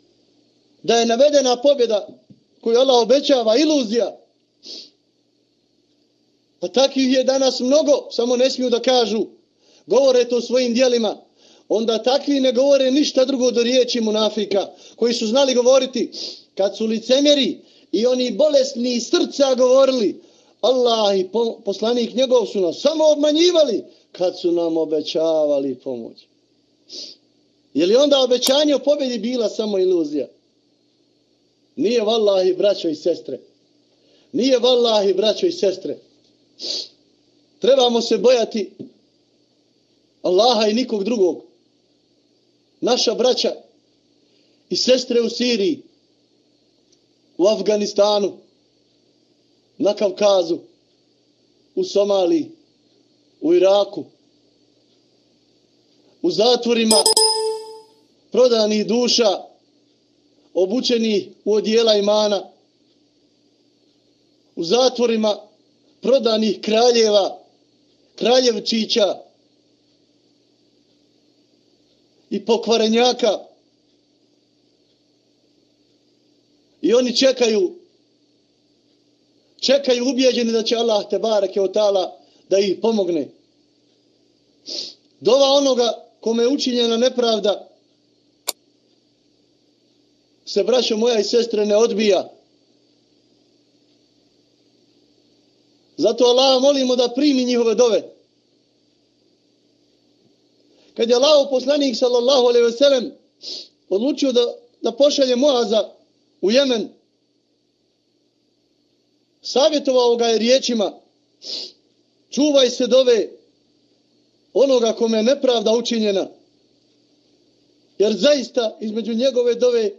da je navedena pobjeda koju Allah obećava iluzija. Pa takvih je danas mnogo, samo ne smiju da kažu, govore to svojim dijelima, onda takvi ne govore ništa drugo do riječi munafika, koji su znali govoriti, kad su licemjeri i oni bolesni srca govorili, Allah i poslanik njegov su nas samo obmanjivali, kad su nam obećavali pomoć. Je li onda obećanje o pobjedi bila samo iluzija? Nije vallahi braćo i sestre. Nije vallahi braćo i sestre. Trebamo se bojati Allaha i nikog drugog. Naša braća i sestre u Siriji, u Afganistanu, na Kavkazu, u Somaliji, u Iraku, u zatvorima prodanih duša obučeni u odijela imana, u zatvorima prodanih kraljeva, kraljevčića i pokvarenjaka. I oni čekaju, čekaju ubijeđeni da će Allah te barake otala da ih pomogne. Dova onoga kome je učinjena nepravda, se braćo moja i sestre ne odbija. Zato Allah molimo da primi njihove dove. kad je Allah poslanik sallallahu alaihi ve sellem odlučio da, da pošalje Moaza u Jemen, savjetovao ga je riječima čuvaj se dove onoga kome je nepravda učinjena. Jer zaista između njegove dove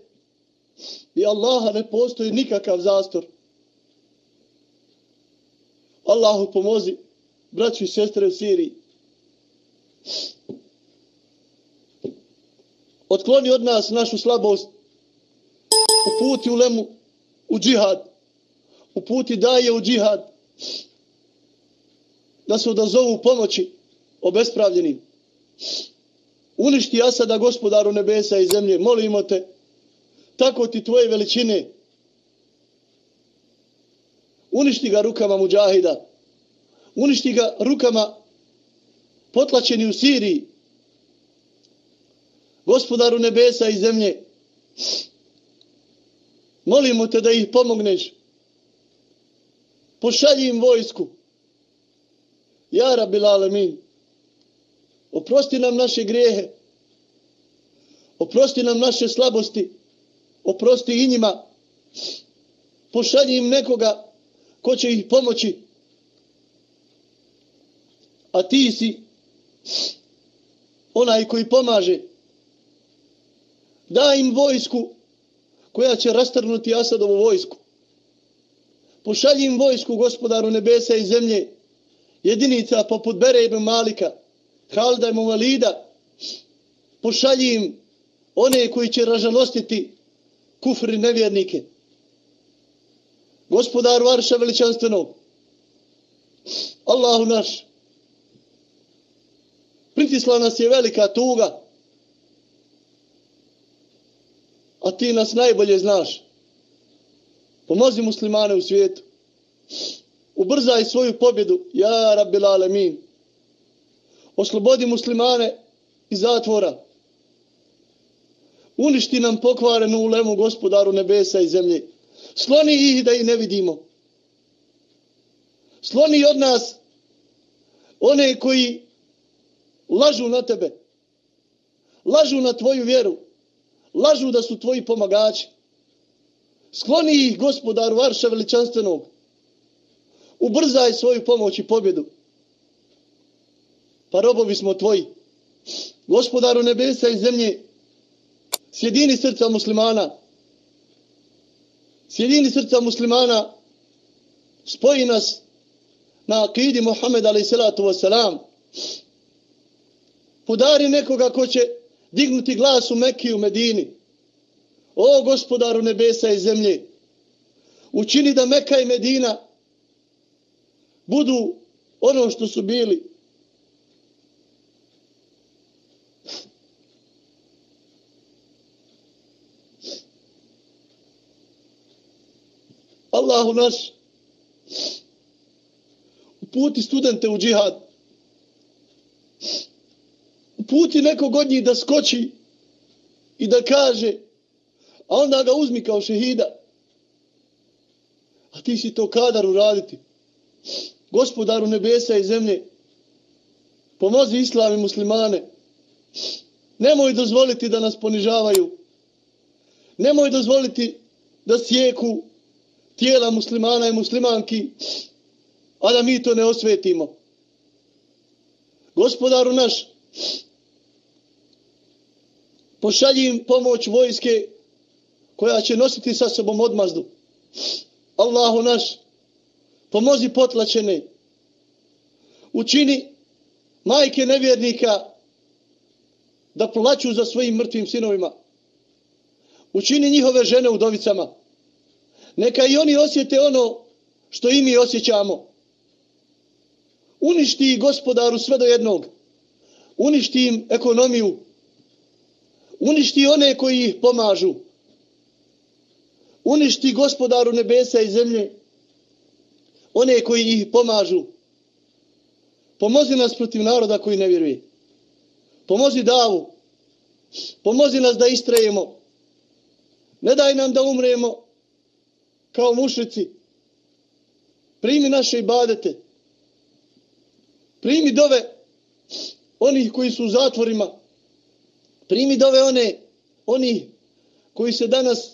i Allaha ne postoji nikakav zastor. Allahu pomozi, braći i sestre u Siriji. Otkloni od nas našu slabost. Uputi u lemu u džihad. Uputi daje u džihad. Da se odazovu pomoći obespravljenim. Uništi Asada gospodaru nebesa i zemlje. Molimo te, tako ti tvoje veličine. Uništi ga rukama muđahida. Uništi ga rukama potlačeni u Siriji. Gospodaru nebesa i zemlje. Molimo te da ih pomogneš. Pošalji im vojsku. Ja, rabil alemin, Oprosti nam naše grijehe. Oprosti nam naše slabosti. Oprosti i njima. Pošalji im nekoga ko će ih pomoći. A ti si onaj koji pomaže. Daj im vojsku koja će rastrnuti Asadovu vojsku. Pošalji im vojsku gospodaru nebesa i zemlje. Jedinica poput Bere ibn Malika. Halda i Muvalida, pošalji im one koji će ražalostiti kufri nevjernike. Gospodar Varša veličanstvenog, Allahu naš, pritisla nas je velika tuga, a ti nas najbolje znaš. Pomozi muslimane u svijetu. Ubrzaj svoju pobjedu, ja rabbil alemin oslobodi muslimane iz zatvora. Uništi nam pokvarenu ulemu gospodaru nebesa i zemlje. Sloni ih da ih ne vidimo. Sloni od nas one koji lažu na tebe. Lažu na tvoju vjeru. Lažu da su tvoji pomagači. Skloni ih gospodaru Varša veličanstvenog. Ubrzaj svoju pomoć i pobjedu pa robovi smo tvoji. Gospodaru nebesa i zemlje, sjedini srca muslimana, sjedini srca muslimana, spoji nas na akidi Muhammed alaih salatu wasalam, podari nekoga ko će dignuti glas u Mekiju, Medini. O gospodaru nebesa i zemlje, učini da Meka i Medina budu ono što su bili, Allahu naš uputi studente u džihad. Uputi nekog od njih da skoči i da kaže a onda ga uzmi kao šehida. A ti si to kadar uraditi. Gospodaru nebesa i zemlje pomozi islam i muslimane. Nemoj dozvoliti da nas ponižavaju. Nemoj dozvoliti da sjeku tijela muslimana i muslimanki, a da mi to ne osvetimo. Gospodaru naš, pošalji im pomoć vojske koja će nositi sa sobom odmazdu. Allahu naš, pomozi potlačene, učini majke nevjernika da plaću za svojim mrtvim sinovima. Učini njihove žene udovicama neka i oni osjete ono što i mi osjećamo. Uništi gospodaru sve do jednog. Uništi im ekonomiju. Uništi one koji ih pomažu. Uništi gospodaru nebesa i zemlje. One koji ih pomažu. Pomozi nas protiv naroda koji ne vjeruje. Pomozi davu. Pomozi nas da istrajemo. Ne daj nam da umremo kao mušici. Primi naše ibadete. Primi dove onih koji su u zatvorima. Primi dove one, oni koji se danas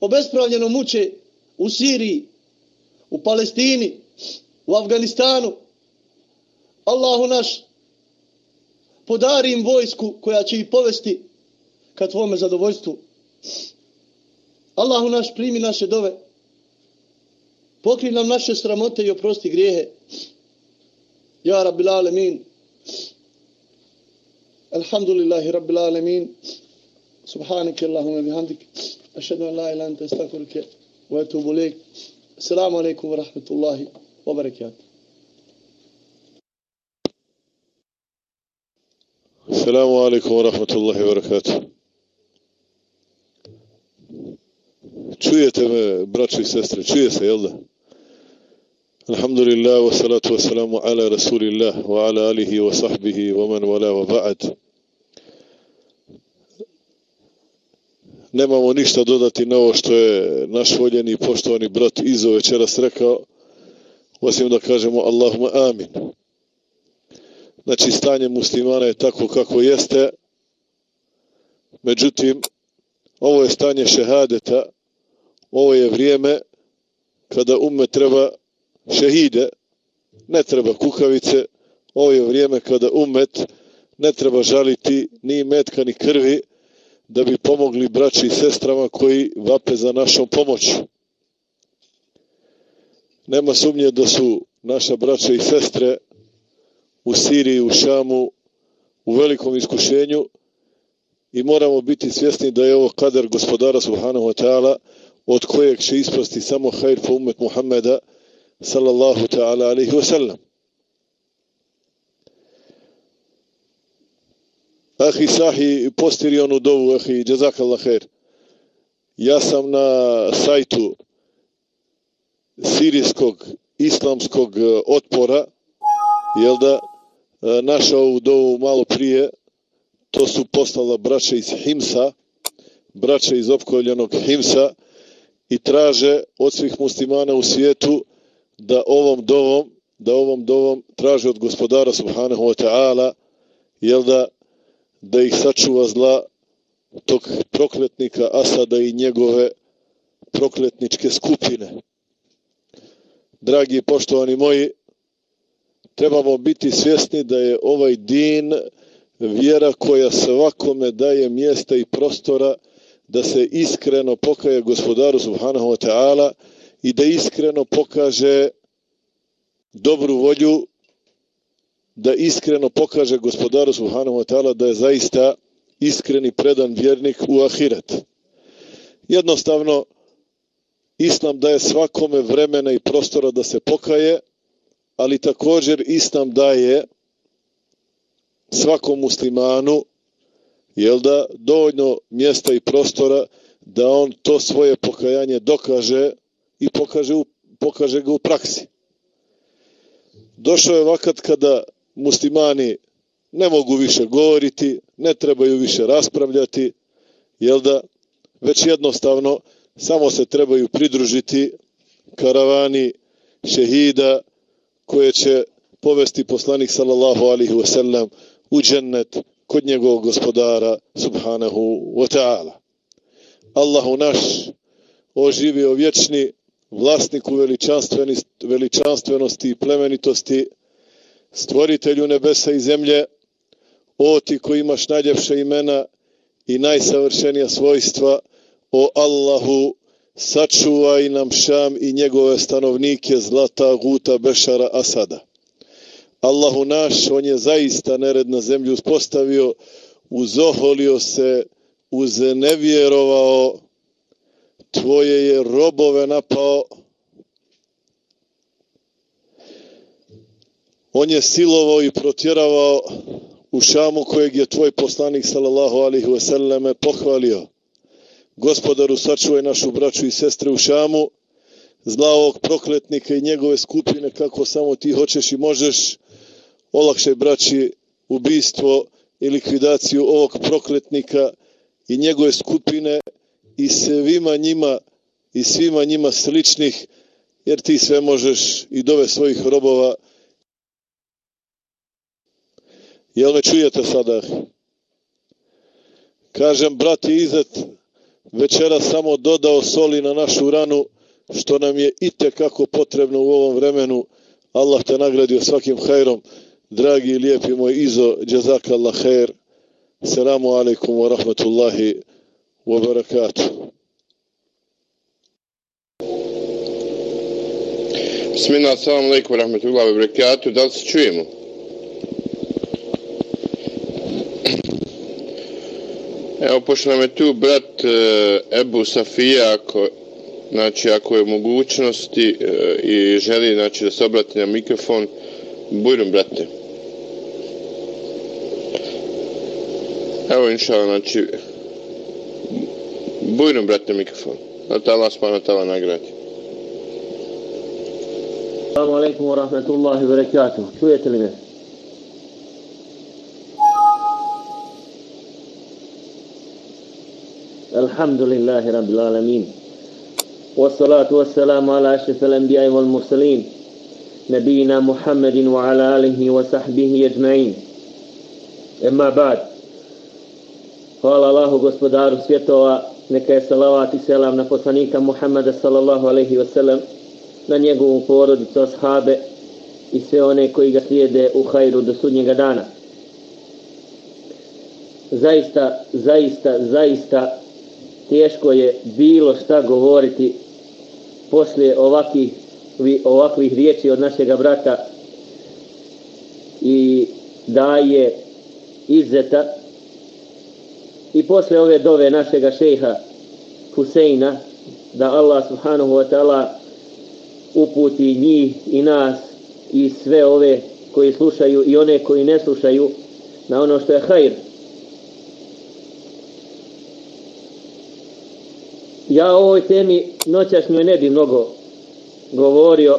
obespravljeno muče u Siriji, u Palestini, u Afganistanu. Allahu naš, podari im vojsku koja će ih povesti ka tvome zadovoljstvu. Allahu naš, primi naše dove. Pokri nam naše sramote i oprosti grijehe. Ja, Rabbil Alemin. Alhamdulillahi Rabbil Alemin. Subhanike Allahumma bihamdik. Ašhedu an la ilaha anta astaghfiruka wa atubu ilayk. Assalamu alaikum wa rahmatullahi wa barakatuh. Alaikum wa rahmatullahi wa barakatuh. Čujete me, braćo i sestre, čuje se, jel da? Alhamdulillah, wa salatu wa salamu ala rasulillah, wa ala alihi wa sahbihi, wa man wala wa ba'd. Nemamo ništa dodati na ovo što je naš voljeni i poštovani brat Izo večeras rekao, osim da kažemo Allahuma amin. Znači, stanje muslimana je tako kako jeste, međutim, ovo je stanje šehadeta, ovo je vrijeme kada ume treba šehide, ne treba kukavice, ovo je vrijeme kada umet ne treba žaliti ni metka ni krvi da bi pomogli braći i sestrama koji vape za našom pomoć. Nema sumnje da su naša braća i sestre u Siriji, u Šamu, u velikom iskušenju i moramo biti svjesni da je ovo kader gospodara Subhanahu wa ta'ala od kojeg će isprosti samo hajr po umet Muhammeda sallallahu ta'ala alihi wasallam. Ahi Sahi, postiri onu dovu, ahi, jazakallah khair. Ja sam na sajtu sirijskog islamskog e, otpora, jel da, e, našao ovu dovu malo prije, to su postala braća iz Himsa, braća iz opkoljenog Himsa, i traže od svih muslimana u svijetu da ovom dovom, da ovom dovom traže od gospodara subhanahu wa ta'ala, jel da, da ih sačuva zla tog prokletnika Asada i njegove prokletničke skupine. Dragi i poštovani moji, trebamo biti svjesni da je ovaj din vjera koja svakome daje mjesta i prostora da se iskreno pokaje gospodaru subhanahu wa ta'ala i da iskreno pokaže dobru volju da iskreno pokaže gospodaru subhanahu wa ta'ala da je zaista iskreni predan vjernik u ahiret. Jednostavno, Islam daje svakome vremena i prostora da se pokaje, ali također Islam daje svakom muslimanu jel da, dovoljno mjesta i prostora da on to svoje pokajanje dokaže i pokaže, u, pokaže ga u praksi. Došao je vakat kada muslimani ne mogu više govoriti, ne trebaju više raspravljati, jel da, već jednostavno samo se trebaju pridružiti karavani šehida koje će povesti poslanik sallallahu alihi wasallam u džennet kod njegovog gospodara subhanahu wa ta'ala. Allahu naš oživio vječni vlasniku veličanstvenosti i plemenitosti, stvoritelju nebesa i zemlje, o ti koji imaš najljepše imena i najsavršenija svojstva, o Allahu, sačuvaj nam šam i njegove stanovnike zlata guta Bešara Asada. Allahu naš, on je zaista nered na zemlju uspostavio, uzoholio se, uznevjerovao, tvoje je robove napao, on je silovao i protjeravao u šamu kojeg je tvoj poslanik sallallahu alihi wasallame pohvalio. Gospodaru, sačuvaj našu braću i sestre u šamu, zla ovog prokletnika i njegove skupine kako samo ti hoćeš i možeš, olakšaj braći ubistvo i likvidaciju ovog prokletnika i njegove skupine i svima njima i svima njima sličnih, jer ti sve možeš i dove svojih robova Jel me čujete sada? Kažem, brat Izet, večera samo dodao soli na našu ranu, što nam je i kako potrebno u ovom vremenu. Allah te nagradio svakim hajrom. Dragi i lijepi moj Izo, džezak Allah hajr. Selamu alaikum wa rahmatullahi wa barakatuh. Bismillah, assalamu alaikum wa rahmatullahi wa barakatuh. Da li se čujemo? Evo, pošto nam je tu brat e, Ebu Safija, ako, znači, ako je mogućnosti e, i želi znači, da se obrati na mikrofon, bujrum, brate. Evo, inša, znači, bujrum, brate, mikrofon. Da te Allah tala nagradi. Assalamu alaikum wa rahmatullahi wa barakatuh. Čujete li me? لله رب العالمين والصلاة والسلام على أشرف الأنبياء والمرسلين نبينا محمد وعلى آله وصحبه أجمعين أما بعد قال الله gospodaru svjetova neka je salavat i selam na poslanika Muhammada sallallahu alaihi wasallam na njegovu porodicu, ashabe i sve one koji ga slijede u hajru do sudnjega dana. Zaista, zaista, zaista teško je bilo šta govoriti poslije ovakvih, ovakvih riječi od našeg brata i daje izzeta i posle ove dove našega šeha Huseina da Allah subhanahu wa ta'ala uputi njih i nas i sve ove koji slušaju i one koji ne slušaju na ono što je hajr Ja o ovoj temi noćašnjoj ne bi mnogo govorio.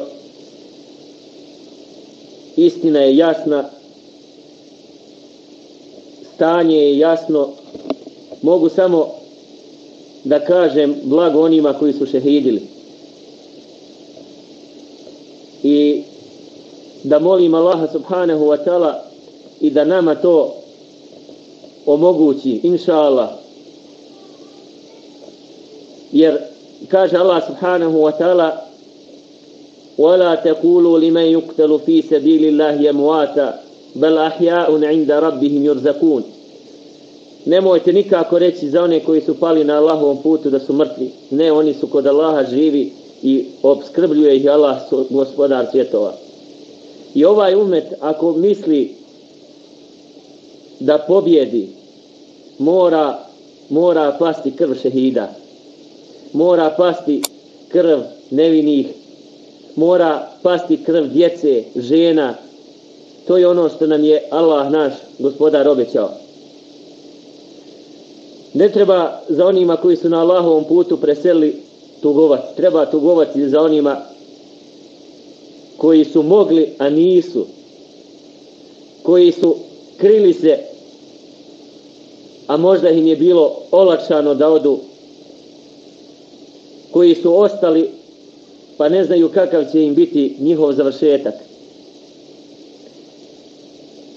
Istina je jasna. Stanje je jasno. Mogu samo da kažem blago onima koji su šehidili. I da molim Allaha subhanahu wa ta'ala i da nama to omogući, inša Allah, jer kaže Allah subhanahu wa ta'ala ولا تقولوا لمن يقتل في سبيل الله امواتا بل احياء عند ربهم يرزقون Nemojte nikako reći za one koji su pali na Allahovom putu da su mrtvi. Ne, oni su kod Allaha živi i obskrbljuje ih Allah gospodar svjetova. I ovaj umet, ako misli da pobjedi, mora, mora pasti krv šehida mora pasti krv nevinih, mora pasti krv djece, žena. To je ono što nam je Allah naš gospodar obećao. Ne treba za onima koji su na Allahovom putu preselili tugovati. Treba tugovati za onima koji su mogli, a nisu. Koji su krili se, a možda im je bilo olakšano da odu koji su ostali pa ne znaju kakav će im biti njihov završetak.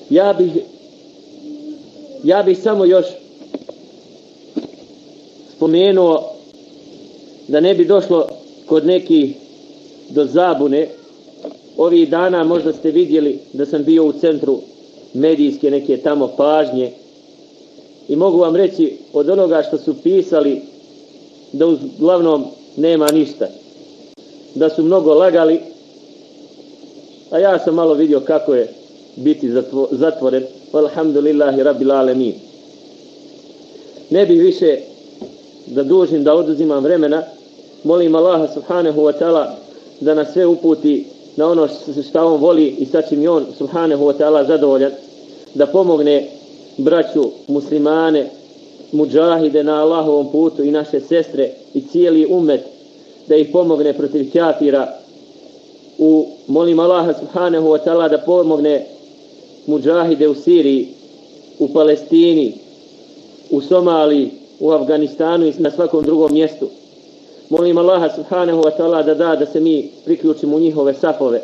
Ja bih ja bih samo još spomenuo da ne bi došlo kod neki do zabune ovih dana možda ste vidjeli da sam bio u centru medijske neke tamo pažnje i mogu vam reći od onoga što su pisali da uglavnom nema ništa. Da su mnogo lagali, a ja sam malo vidio kako je biti zatvoren. Alhamdulillahi rabbil alemin. Ne bi više da dužim da oduzimam vremena. Molim Allaha subhanahu wa ta'ala da nas sve uputi na ono što on voli i sa čim je on subhanahu wa ta'ala zadovoljan. Da pomogne braću muslimane, muđahide na Allahovom putu i naše sestre i cijeli umet da ih pomogne protiv kafira u molim Allaha subhanahu wa ta'ala da pomogne muđahide u Siriji u Palestini u Somaliji u Afganistanu i na svakom drugom mjestu molim Allaha subhanahu wa ta'ala da da da se mi priključimo u njihove safove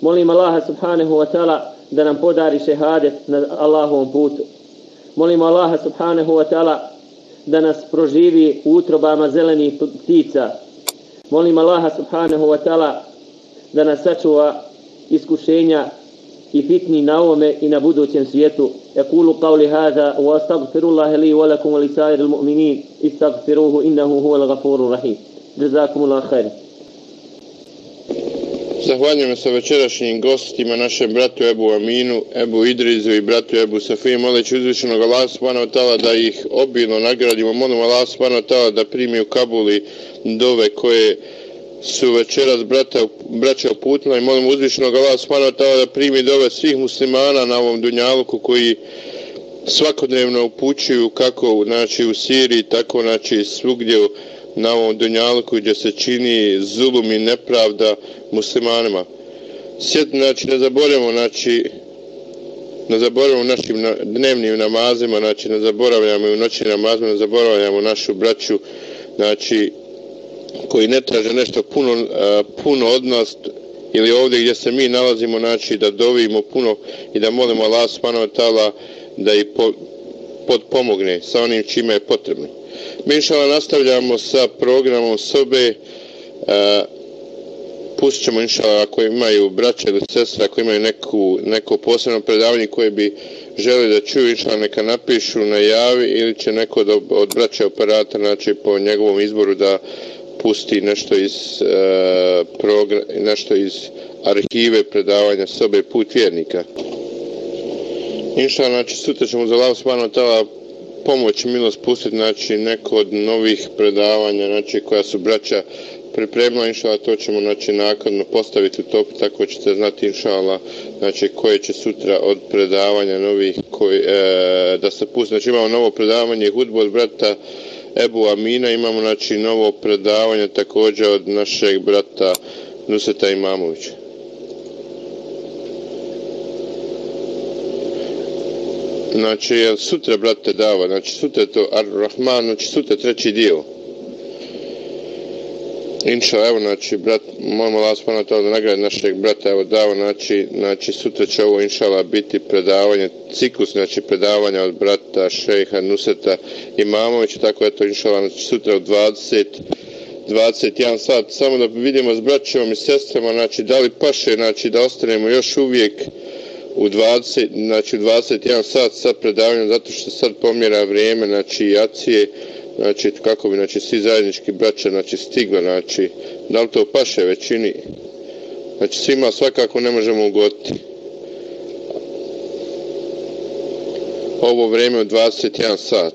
molim Allaha subhanahu wa ta'ala da nam podari šehadet na Allahovom putu. Molim Allaha subhanahu wa ta'ala da nas proživi u utrobama zelenih ptica. Molim Allaha subhanahu wa ta'ala da nas sačuva iskušenja i fitni na ovome i na budućem svijetu. Ekulu qavli hada wa astagfirullahi li wa lakum wa li sair il mu'minin istagfiruhu innahu huwa l-gafuru rahim. Jazakumullah khair. Zahvaljujemo se večerašnjim gostima, našem bratu Ebu Aminu, Ebu Idrizu i bratu Ebu Safiju, moleći uzvišenog Allah subhanahu ta'ala da ih obilno nagradimo, molim Allah subhanahu ta'ala da primi u Kabuli dove koje su večeras brata, braća uputila i molim uzvišenog Allah subhanahu ta'ala da primi dove svih muslimana na ovom dunjaluku koji svakodnevno upućuju kako znači, u Siriji, tako znači, svugdje na ovom dunjaluku gdje se čini zulum i nepravda muslimanima. Sjet, znači, ne zaboravimo, znači, ne zaboravimo našim na, dnevnim namazima, znači, ne zaboravljamo i u noći namazima, ne zaboravljamo našu braću, znači, koji ne traže nešto puno, e, puno od nas, ili ovdje gdje se mi nalazimo, znači, da dovimo puno i da molimo Allah subhanahu wa da i po, podpomogne sa onim čime je potrebno. Mi inšala nastavljamo sa programom sobe. E, pustit ćemo inšala ako imaju braće ili sestre, ako imaju neku, neko posebno predavanje koje bi želi da čuju, inšala neka napišu na javi ili će neko od, od braća operata, znači po njegovom izboru da pusti nešto iz e, program, nešto iz arhive predavanja sobe put vjernika. Inša, znači sutra ćemo za lavu smanu tala pomoć milost pustiti znači neko od novih predavanja znači koja su braća pripremila inšala to ćemo znači nakladno postaviti u top tako ćete znati inšala znači koje će sutra od predavanja novih koji, e, da se pusti znači imamo novo predavanje hudbu od brata Ebu Amina imamo znači novo predavanje također od našeg brata Nuseta Imamovića Znači, sutra, brate, dava, znači sutra to Ar-Rahman, znači sutra treći dio. Inša, evo, znači, brat, mojmo vas pana to da nagrade našeg brata, evo, dao, znači, znači, sutra će ovo, inšala, biti predavanje, ciklus, znači, predavanja od brata, šejha, Nuseta, Imamovića, tako, eto, inšala, znači, sutra u 20, 21 sat, samo da vidimo s braćom i sestrama, znači, da li paše, znači, da ostanemo još uvijek, u 20, znači u 21 sat sa predavanjem zato što sad pomjera vrijeme, znači jacije, znači kako bi znači svi zajednički braća znači stigla, znači da li to paše većini, znači svima svakako ne možemo ugoditi. Ovo vrijeme u 21 sat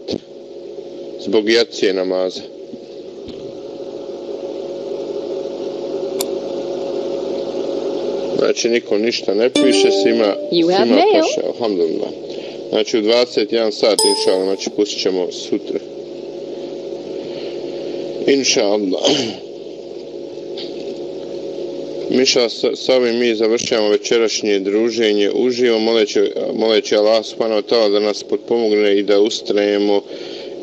zbog jacije namaza. Znači, niko ništa ne piše, svima, svima paše, alhamdulillah. Znači, u 21 sat, inša Allah, znači, pustit ćemo sutra. Inša Allah. Miša, s ovim mi završavamo večerašnje druženje uživo, moleći, moleći Allah spano tala da nas potpomogne i da ustrajemo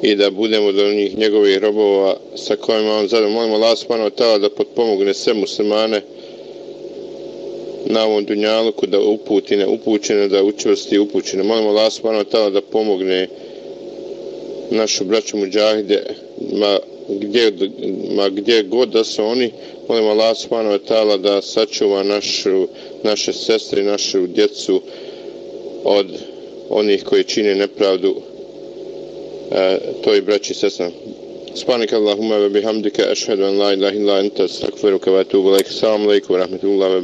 i da budemo do njih njegovih robova sa kojima on zadovoljno. Molimo Allah spano tala da potpomogne sve muslimane, na ovom dunjaluku da uputi ne upućene, da učvrsti upućene. Molimo Allah spano tala da pomogne našu braću muđahide ma gdje, ma gdje god da se oni, molim Allah subhanahu wa ta'ala da sačuva našu, naše sestre, našu djecu od onih koji čine nepravdu e, toj braći sestra. Subhanak Allahumma wa bihamdika ashhadu an la ilaha illa anta astaghfiruka wa atubu ilaik. Assalamu alaykum wa rahmatullahi wa.